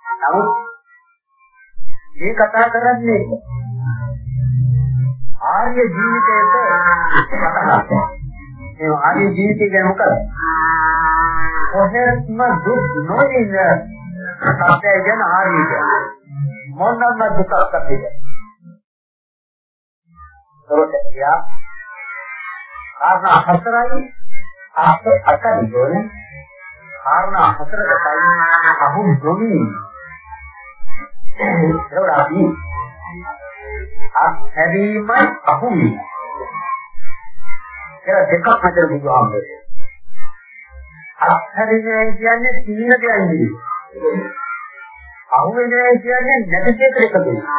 නමුත් මේ කතා කරන්නේ ආර්ය ජීවිතයක කතා ඒ ආර්ය ජීවිතය ගැන මොකද? කොහෙත්ම දුක් නොනින සත්‍යය ගැන ආර්ය කියන්නේ. මොනනම් දුකක් ඇතිද? ඒකට කාරණා හතරයි අත් අකරිදෝනේ කාරණා හතරකටයි අහු දෙමි ඒවලාදී අත් හැදීමයි අහුමි ඒක දෙකක් අතර බුදුහාමුදුරේ අත්හැරිනේ කියන්නේ තීන දෙයක් අහුවෙන්නේ කියන්නේ නැති දෙයකට එකතු වෙනවා.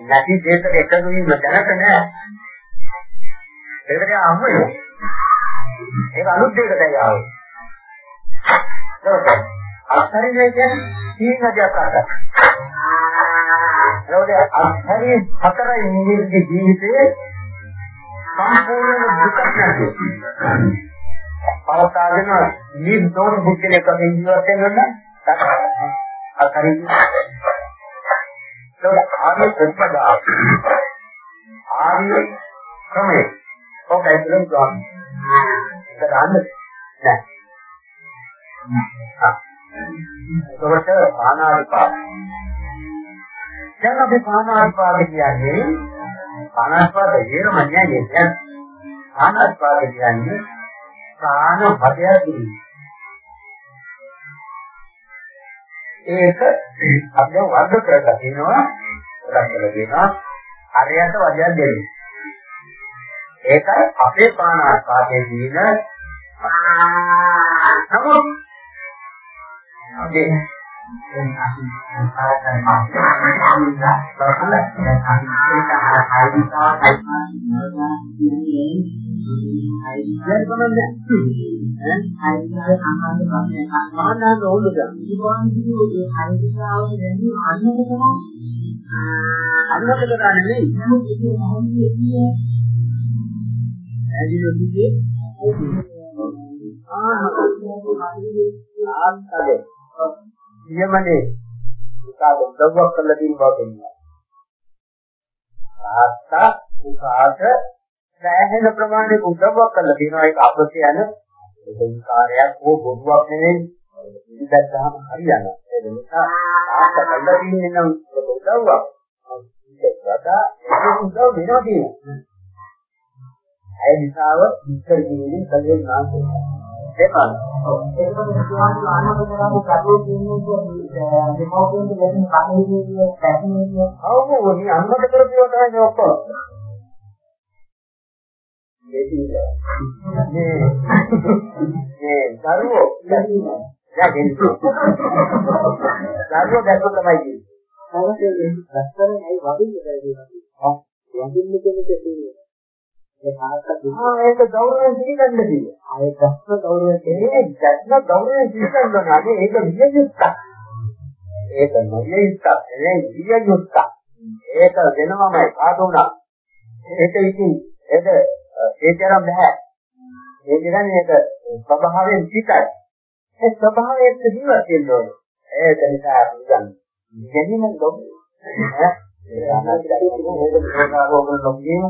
නැති දෙයකට එකතු වීම දැනට නෑ. ඒකට අහුවෙන්නේ. ඒක අලුත් දෙයකටයි ආවේ. ඒක අත්හැරිනේ කියන්නේ තීන දෙයක් අතට. ඒකට අත්හැරි හතරයි නිවිගේ ජීවිතේ සම්පූර්ණ දුකක් නැති. පවතාගෙන නිදොන් බුද්ධලේ කමින් ජීවත් වෙනවා අකරින් ඒක ආර්ය ප්‍රතිපදා ආර්ය ක්‍රමය ඔකයි බලන්න ගන්න ඒක ගන්න නෑ ඒකට ආනාපාන දැන් අපි ආනාපාන කියන්නේ ආනාපාන හේරමන්නේ කියන්නේ ආනාපාන කියන්නේ ප්‍රාණ භවය කිරීම ඒක අපි වර්ග කරලා තිනවා කරලා දෙනවා හරියට වදියක් දෙන්නේ. ඒකයි අපේ පානාස්වාදයේ දින නමුත් මේ දැන් අපි ආකාරයෙන් මාතෘකාවක් බලලා දැන් අපි ඒක ආයිතා අයියර් බලන්න ඈ අයියර් අම්මාගේ පස්සේ අම්මානන් ඕලුද ඉවාන්දියේ අයියාව දැනි අන්නක තමයි අන්නක කරන්නේ ඇදිලොදියේ ආත්තගේ නියමනේ උසාව උදව්වක් කරලා දෙන බව කියනවා. ආත්තා උසාවට සෑහෙන ප්‍රමාණයක උදව්වක් කරලා දෙනවා ඒක අපතේ යන විකාරයක් හෝ බොරුවක් නෙවෙයි. ඉඳද්දාම හරියනවා. ඒ නිසා ආත්තා කළා දින්නේ නම් උදව්වක්. ඒකට වඩා ඒක උදව් වෙනවා කියනවා. ඒ නිසාව ඉස්සර කියන්නේ කලේ නාමය. ඒකයි. ඒකම කියනවා ආනන්දරාම කටේ කියන්නේ දෙමෝපියන් දෙන්නේ කටේ කියන්නේ පැහැදිලිව. අවු වුණි අන්නකට කරපුවා තමයි ඔක්කොම. මේ මේ දරුවෝ යකින් දරුවෝ දැක්ක තමයි කියන්නේ. හරියට ලස්සනයි වදින්නේ කියලා. වදින්නේ කියන්නේ ඒක ගෞරවයෙන් පිළිගන්න තියෙනවා. ආයේ ප්‍රශ්න ගෞරවයෙන් කියන්නේ ප්‍රශ්න ගෞරවයෙන් පිළිගන්න ඕනේ. ඒක විය යුක්තක්. ඒක නොවිය යුක්තක්. ඒක විය යුක්තක්. ඒක වෙනවමයි ආදුණා. ඒක ඉතින් ඒක ඒ තරම් බෑ. ඒ කියන්නේ ඒක ස්වභාවයෙන් පිටයි. ඒ ස්වභාවයෙන් ජීවත් වෙන්න ඕනේ. ඒක නිසා නිකන් ගෙනින්න ලොකු ඈ ඒ අනාගතයේ මේක ප්‍රකාරවල ලොකුම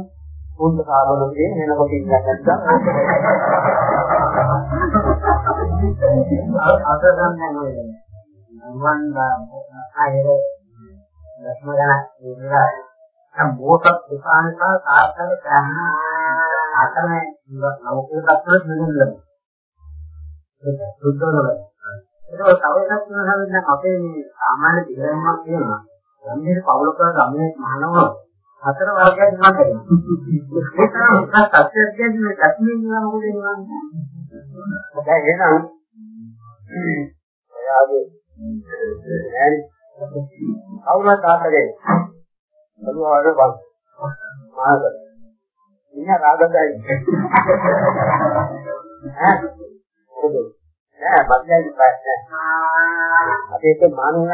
මුන්න සාබලෝකේ වෙනකොට ඉන්නේ නැත්නම් අද ගන්න නෑ මන් ආයෙ ලක්මගන ඉන්නවා නම් මොකක් උසානසා සාර්ථක කරන අතන ලෞකික තත්ත්වෙ නිදුල්ල ඒක සුද්ධවල ඒක තව එකක් වෙනවා. නම් අපේ මේ සාමාන්‍ය දිගරමක් කියනවා. ගම්මේ පවුලක ගම්මේ මහනවෝ හතර වර්ගයක් නිවන් කරනවා. ඒක නම් මොකක් සත්‍යයක් කියන්නේ මේ කස්මින් නිවන් මොකද නිවන්? දැන් එහෙනම් එයාගේ නෑරි කවුරුත් ආතලේ බලුවාට වන් මානක ඉන්න රාගදයි. ඈ? මොකද? නෑ මත්යයි ප්‍රශ්න. අපේ ඒක මානුන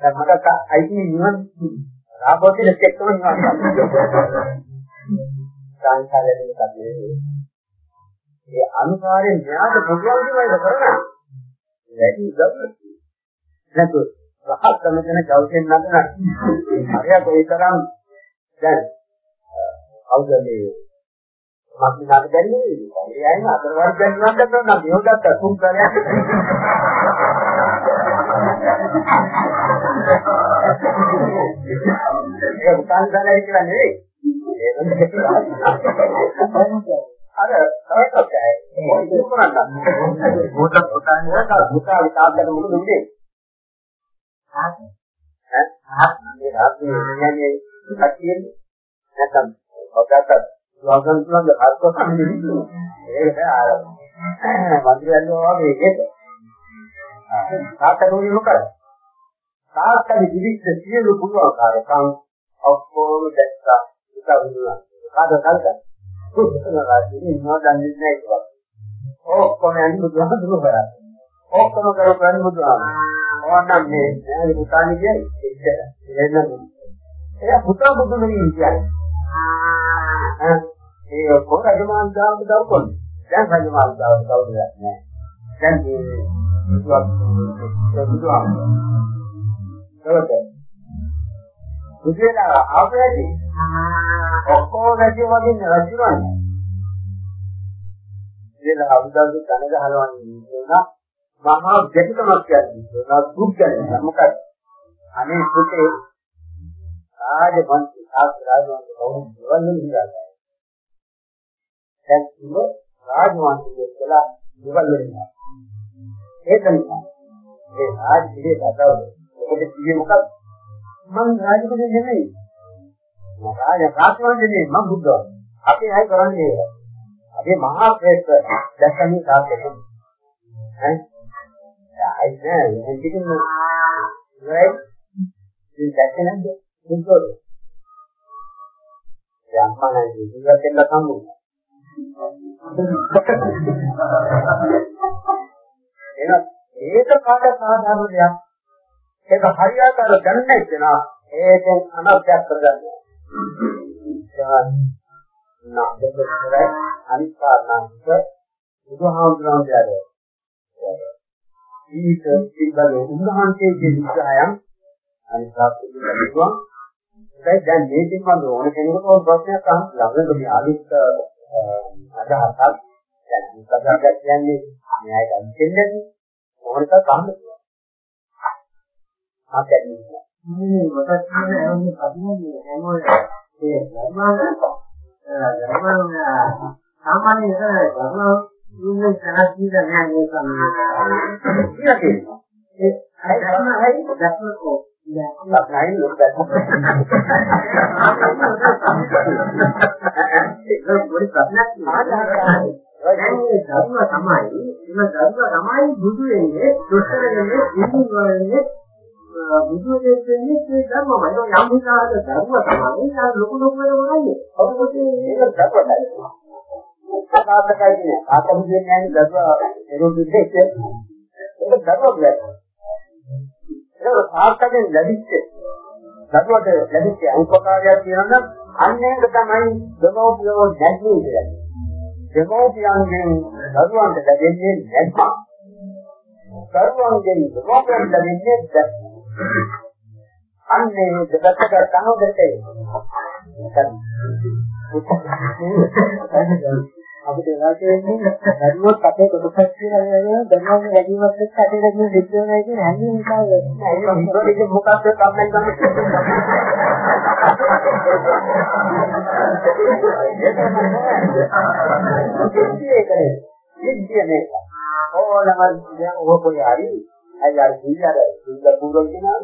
දැන් මට අයිති නිවන් රාගෝති දෙකක් තමයි නිවන් සංකාරයෙන් කන්නේ ඒ අනුකාරයෙන් ඥාන පුළුවන් දේවල් කරනවා වැඩි උදව්වක් නැතු රහත් කමකන කවුරුන් නැතන හරියට ඒ තරම් දැන් අවුදලේ මක්නිනාට දැන්නේ ඒ අයින අතර වර්ග ගන්නවද නම් මෙහෙට තුන් කාලයක් ඒක උසන් ගන්නයි කියලා නෙවෙයි. අර තවකයි. මොකද කරන්නේ? මොකද උසන් දුකා විකාශයට මොකද උන්නේ? ඈ ඈ මේ රාත්‍රී කියන්නේ කටියෙන්නේ නැත්නම් ඔකට වගන් තුනක් හත්ක සම්මිලි ඒක ආර වඳුරල්ලෝ වගේ ඒක. තාත්තා දුන්නේ මොකද? තාත්තගේ දිවිච්ච සියලු පුළුවන්කාරකම් ඔක්කොම දැක්කා. ඒක වුණා. කාද කල්ද? කුසල රාජ්‍යයේ නෝදන්නේ නැහැ ඒක. ඔක්කොම යන්නේ බුදුහාමුදුරුවෝ කරා. ඔක්කොම කරපුවානේ බුදුහාමුදුරුවෝ. ඕනනම් මේ නෑ පුතානි කියන්නේ එච්චර. එන්න ඒ පුතා බුදු නෙමෙයි කියන්නේ. ආ ඒ කොහොමද රජමාල් දාන්න දවකොන්. දැන් රජමාල් දාන්න කවුරුද නෑ. දැන් මේ බුදුහාමුදුරුවෝ. බුදුලා ආපෑදී ඔක්කොම වැඩි වගේ රජුරන්නේ. ඉතින් අවුදල්දු තන ගහලවන්නේ නේද? මහා ගැටකමක් කියන්නේ. දුක් කියන්නේ. මොකද? අනේ පුතේ ආජ වන්ති සාස්ත්‍රාජවන්ත කවුරුද වල්ලු හිරා. දැන් ඉම රාජවන්තිය කියලා දෙවල් වෙනවා. ඒක නිසා ඒ රාජ්‍යයේ කතාව ඔබට කියේ මොකක්ද? මං රාජකෙ නෙමෙයි. මම රාජ රාජවන්තනේ මම බුද්ධ. අපි අය කරන්නේ ඒක. අපේ මහා ශ්‍රේෂ්ඨ දැක්කම සාර්ථක ඈ ආයි නෑ එහෙන් කිසිම right ඉතින් දැක්කේ නැද්ද? දුක්කෝද යම්මනේ ජීවිතයක් දෙන්න සම්මු එහෙනම් ඒක කාට සාධාරණ දෙයක්? ඒක හරියට අර දැනන්නේ කෙනා ඒකෙන් අනවශ්‍යයක් කරගන්නවා නාදකතරයි අනිත් කාරණාක බුදුහාමුදුරන්ගේ ඊට පිළිබඳ උන්වහන්සේගේ විග්‍රහයන් අනිත් කාරණා ඒකයි දැන් මේ පිළිබඳ ඕන කෙනෙකුට ඕන ප්‍රශ්නයක් අහන්න ළඟට මේ අනිත් අදහසක් දැන් අනිත් අදහසක් කියන්නේ න්‍යාය ගන්නේ ඕනක කන්න අපිට මේ මතක් කරගෙන යන්නේ අදිනේ හැමෝම ඒ ධර්මාංග ධර්ම සාමාන්‍ය ධර්ම ඉන්නේ තනක් කියලා නෑ මේ සම්මත. කියලා කියනවා. ඒ අය ධර්ම හරි ධර්ම කෝ ඒක පොඩි ප්‍රශ්නයක් ආදාහරණයි. දැන් මේ ධර්ම තමයි, මේ ධර්ම තමයි බුදු වෙන්නේ, දුෂ්කර වෙන්නේ, ඉන්නේ වරන්නේ බුදු දෙන්නේ ඒ ධර්මමයි. ඒක යම් විකාරක ධර්ම තමයි. ඒක ලොකු ලොකු වෙන මොනවද? ඔබට ඒක ධර්මයි. සාර්ථකයි කියන්නේ ආතම කියන්නේ ධර්ම එරොඩුද්දේ කියන්නේ. ඒක ධර්ම කියන්නේ. ඒක සාර්ථකයෙන් ලැබිච්ච ධර්මයට ලැබිච්ච උපකාරයක් කියනනම් අන්න ඒක තමයි දෙමෝපියෝ නැගී කියන්නේ. දෙමෝපියන්ගෙන් දරුවන්ට ලැබෙන්නේ නැත්නම් දරුවන්ගෙන් දෙමෝපියන්ට ලැබෙන්නේ දැක්ම. අන්නේ දෙකට කනොදට අපිට වෙලා තියෙන්නේ දරුවෝ කටේ කොටසක් කියලා නේද? දැනුම වැඩිමත් එක්ක කටේ දැක්ම සිද්ධ වෙනවා කියන හැඟීම නිසා ඒක මොකක්ද මොකක්ද කම්මැලි ගන්න ඒකනේ සිද්ධිය මේක. ඕනම දැන් ඔබ කොහේ හරි අය අර කියාර දුන්න පුරන් කියනවා.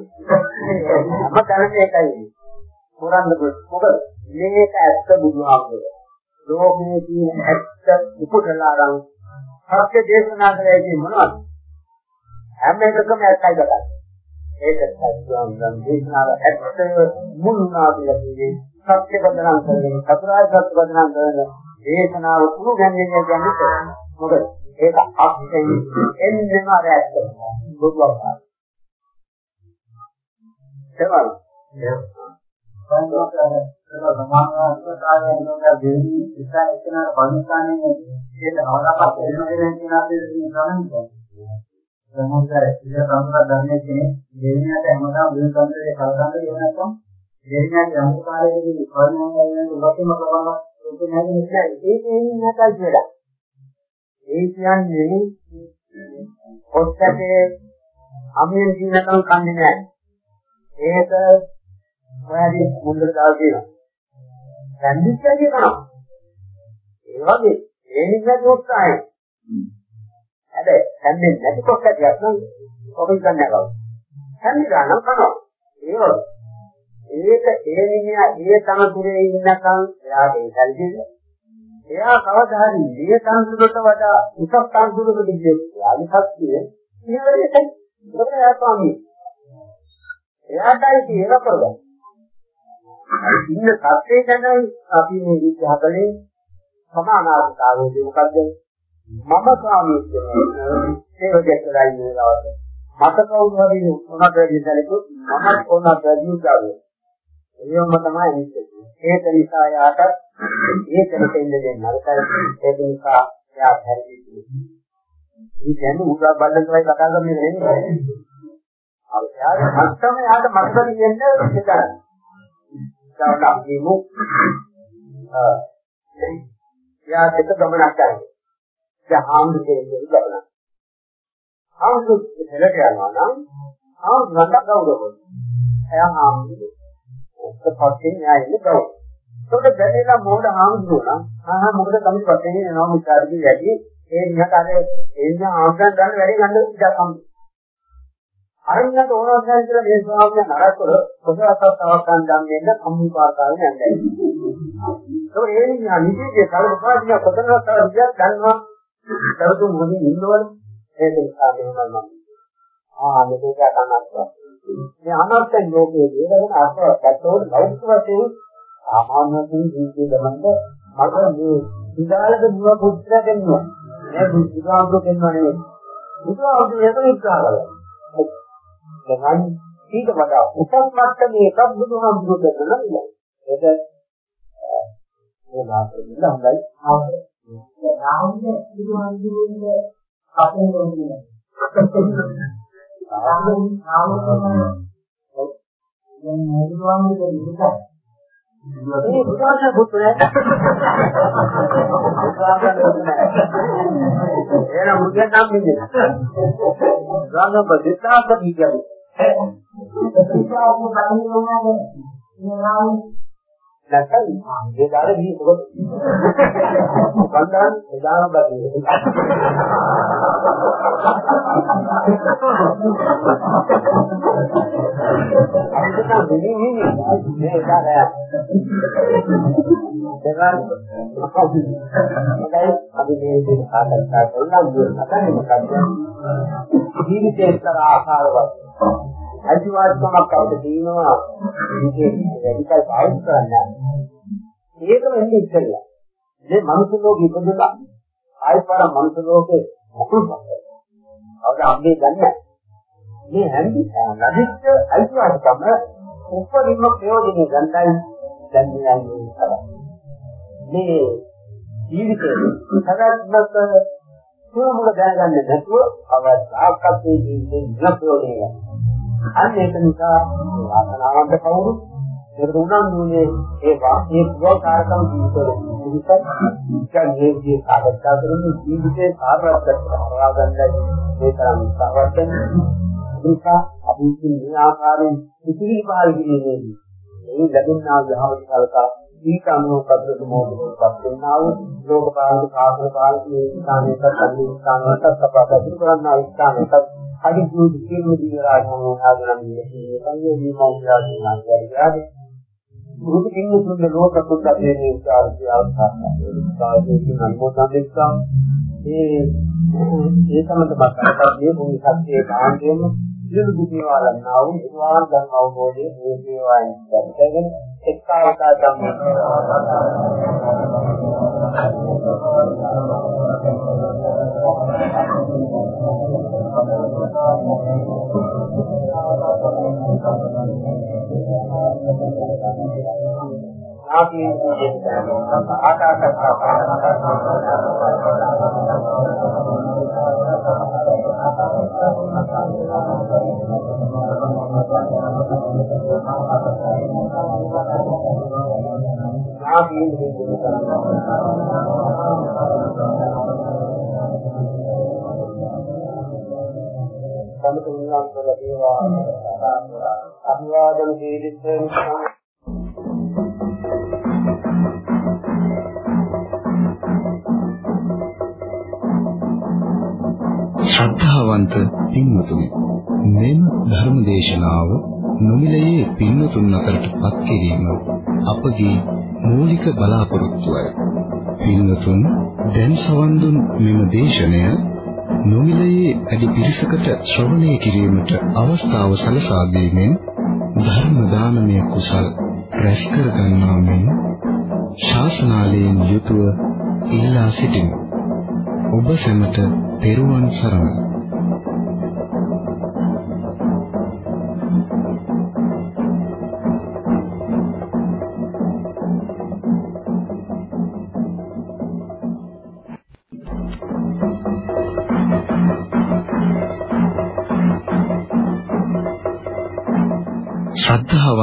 මම දැනන්නේ ඒකයි. පුරන්න මොකද මේක ඇත්ත බුදුහාමුදුරුවෝ. ලෝකයේ තියෙන ඇත්ත උපුටලා අරන් සත්‍ය දේශනා කරන්නේ මොනවද? හැම එකකම ඇත්තයි බලන්න ඒක සත්‍යම් දේශනාව ඇත්ත මුල්නා කියලා කියන්නේ සත්‍ය බදනම් කරගෙන චතුරාර්ය සත්‍ය බදනම් කරගෙන දේශනාව කුණු ගැන්නේ කියන්නේ මොකද ඒක අක්ෂයෙන් එන්නෙම අර ඇත්ත බුදුවක්ක තේරුණාද සංගෝතර සමානාත්මකාරයෙන් නෝද දෙවි ඉස්සන එක්කන පරිස්ථානයේ ඒක අවදාපත් වෙනවා කියන අපේ ගණන්ක. සමහර ඉල සම්පූර්ණ ධර්මයේ කියන්නේ දෙවියන්ට හැමදාම බුදු සම්ප්‍රදායේ කල්පනා කරේ නැත්නම් දෙවියන්ට යම් කාලයකදී කර්මයන් වලින් උගතම කරනවා ඒක නෑ නිසා ඒක එන්නේ නැතයි කියලා. ඒ කියන්නේ ඔත්තේ අමින් දිනකම් කන්නේ නැහැ. ඒක ඔයාලගේ මුල්ලට දාලා තියෙනවා. සම්දිස්සිය කරනවා. ඒ වගේ ඒ නිසා උත්සාහය. හැබැයි සම්දෙන් නැති කොටයක් නම් ඔබ ඉන්නේ කවුද? සම්දිදානම් කරනවා. ඒක ඒක ඒ මිනිහා ඒ තනතුරේ ඉන්නකම් එයාට ඒ සැලකිල්ල එයා කවදා හරි මේ සංස්කෘත වඩා උසස් සංස්කෘතක විද්‍යාවේ අනිත්‍යය ඉවරයි. ඒක එයා ස්වාමී. එයාටයි කියන කරගන්න. ඉන්න සත්‍යය ගැන අපි මේ විග්‍රහ කළේ සමානාර්ථතාවයේදී මොකද්ද? මම ස්වාමී කියන ඒක දෙකලා ඉන්නේ දවසේ. මට කවුරු හරි උනත් වැඩි දැලෙකුත් මමත් උනත් වැඩි උදාවේ. ඒවම තමයි ඉන්නේ. ඒක නිසා යාට ඒකට දෙන්න දෙන්න අරකයි ඒක නිසා යා හැරෙන්නේ. මේ කියන්නේ උදා බල්ලන් තමයි කතා කරන්නේ නෙමෙයි. අර යාගේ මත්තම යාට මත්තම කියන්නේ හිතන්නේ. ඒකට අපි මු ආ යා දෙක ගමනක් කරන්නේ. දැන් හාමුදුරුවෝ ගමනක්. හාමුදුරුවෝ හෙලට යනවා නම් හාමුදුරුවන්ට ගෞරව කරනවා. එයා හාමුදුරුවෝ. ඔක්කොපස්සේ න්යායෙ ගෞරව. ඒකට දැනෙලා මොඩ හාමුදුරුවෝ නම් ආහා මොකද කමිට පස්සේ එනවා මුචාරදී වැඩි ඒ නිහත අර එන්න ආගන් ගන්න වැඩි ගන්න ඉඩක් හම්බ. අරන්නට ඕනවත් නැහැ කියලා මේ ස්වාමීන් නරකවල කොහොමද තවක් ගන්න දෙන්න කම්මිපාකාරයෙන් යන්නේ. ඒක ඒ නිසා නිදීගේ කලපාදියා කොතනවත් තව විදියක් ගන්නවා. දවතු මොකද ඉන්නවද? ඒක නිසා මෙහෙම මම. ආ මේක ගන්නත්. මේ අනර්ථයෙන් ලෝකයේ දේවගෙන අර්ථවත් පැත්තවල ලෞකික වශයෙන් සාමාන්‍ය ජීවිතේ ගමන්ද මට මේ විදාලක දුව පුත්‍ර දෙන්නවා. මේ බුදුහාමුදුරු දෙන්නා නෙවෙයි. බුදුහාමුදුරු ඒක උත්සාහ කළා. දැන් ඊට වඩා උසස් මට්ටමේ එකක් බුදුහාමුදුරු දෙන්නා නේද? ඒක ඒ වාස්තවික හොඳයි. ආවද? රාහුල බුදුහාමුදුරුගේ කපේ දෙන්නේ. රාහුල රාහුල දැන් බුදුහාමුදුරුගේ විදිහට මේ බුදුහාමර පුත්‍රයා එන මුගෙන් නම් මිදෙන ගාන බදිතාක දීගලු නැත්නම් ඒ දාර දී මොකද කන්දාන් එදාන බදී අපිට දෙන්නේ මේ දාරය දෙවන් අපහසු හොඳයි අපි [laughs] මේ විදිහට සාකච්ඡා කළා දුන්නතනේ මොකක්ද ජීවිතේ එක්තරා ආකාරවත් අයිතිවාසිකමක් අපිට තියෙනවා මේකේ වැඩිකල් පාවිච්චි කරන්න. ඒකම එන්නේ ඉස්සෙල්ලා. මේ මනුස්ස ලෝකෙ ඉපදලා ආයපාර මනුස්ස ලෝකේ මොකක්ද? අවුද අම්මේ ගන්න. මේ හැන්දි ලැබිච්ච අයිතිවාසිකම උපරිම ප්‍රයෝජනෙ ගන්නයි දැන් යන්නේ මේ ජීවිතේ සදාත්මක සුවමුල දැනගන්නේ නැතුව අවස්ථාවක් මේ ජීවිතේ නිරප්‍රයෝජනය අන්න ඒක නිසා වාසනාවන්ත කවුරු? ඒකට උනන්දුනේ ඒ වාක්‍යයේ ප්‍රෝකාරකම් ජීවිතවල නිසා ඉතින් සාකච්ඡා කරන ජීවිතේ සාර්ථකත්වයට හරවා ගන්නයි මේ තරම් සාර්ථක නිසා අපි මේ ආකාරයෙන් ඉතිරි පහල් කිරීමේදී මේ ලැබෙනා යහමත් කලකා දීකමෝ පද්දතු මොහොතක් වෙනා වූ ලෝකපාලක සාසන පාලකයේ ස්ථානයකට අධි ස්ථානකට සපා කරන්නා ස්ථානයකට අදි දුක සියලු දිවරාජම ආගමන මේ සංයෝගී මෞර්යාදී නායකයාගේ මුළු කින්න තුන්ද ලෝක තුන්ද මේ උදාහරණ අවස්ථාවක් අනුමෝදන් ඒ ඒ සම්බන්ධ මාතෘකාවේ මුල් සත්‍යයේ කාණ්ඩයම සියලු දුකේවලන්නා වූ නිර්වාණ ධර්ම අවබෝධයේ මේ දේවායන් දැක්කගෙන එක්කාවතා ධම්ම නාමයේ සම්පූර්ණ කරලා දේවා අභිවාදන හේදිත්වෙන් ශ්‍රද්ධාවන්ත පින්වතුනි මෙම ධර්ම දේශනාව නොමිලයේ පින්වතුන් අතරට පත් කිරීම අපගේ මූලික බලාපොරොත්තුවයි. පින්වතුන් දැන් සවන් දුන් මෙම දේශනය නොමිලයේ අඩි පිරිසකට ශ්‍රවණය කිරීමට අවස්ථාව සලසා දීමෙන් ධර්ම දානමය කුසල් රැස් කර ගන්නා මෙන් ශාසනාලයෙන් යුතුව ඉල්ලා සිටිමු. ඔබ සැමට තෙරුවන් සරණයි.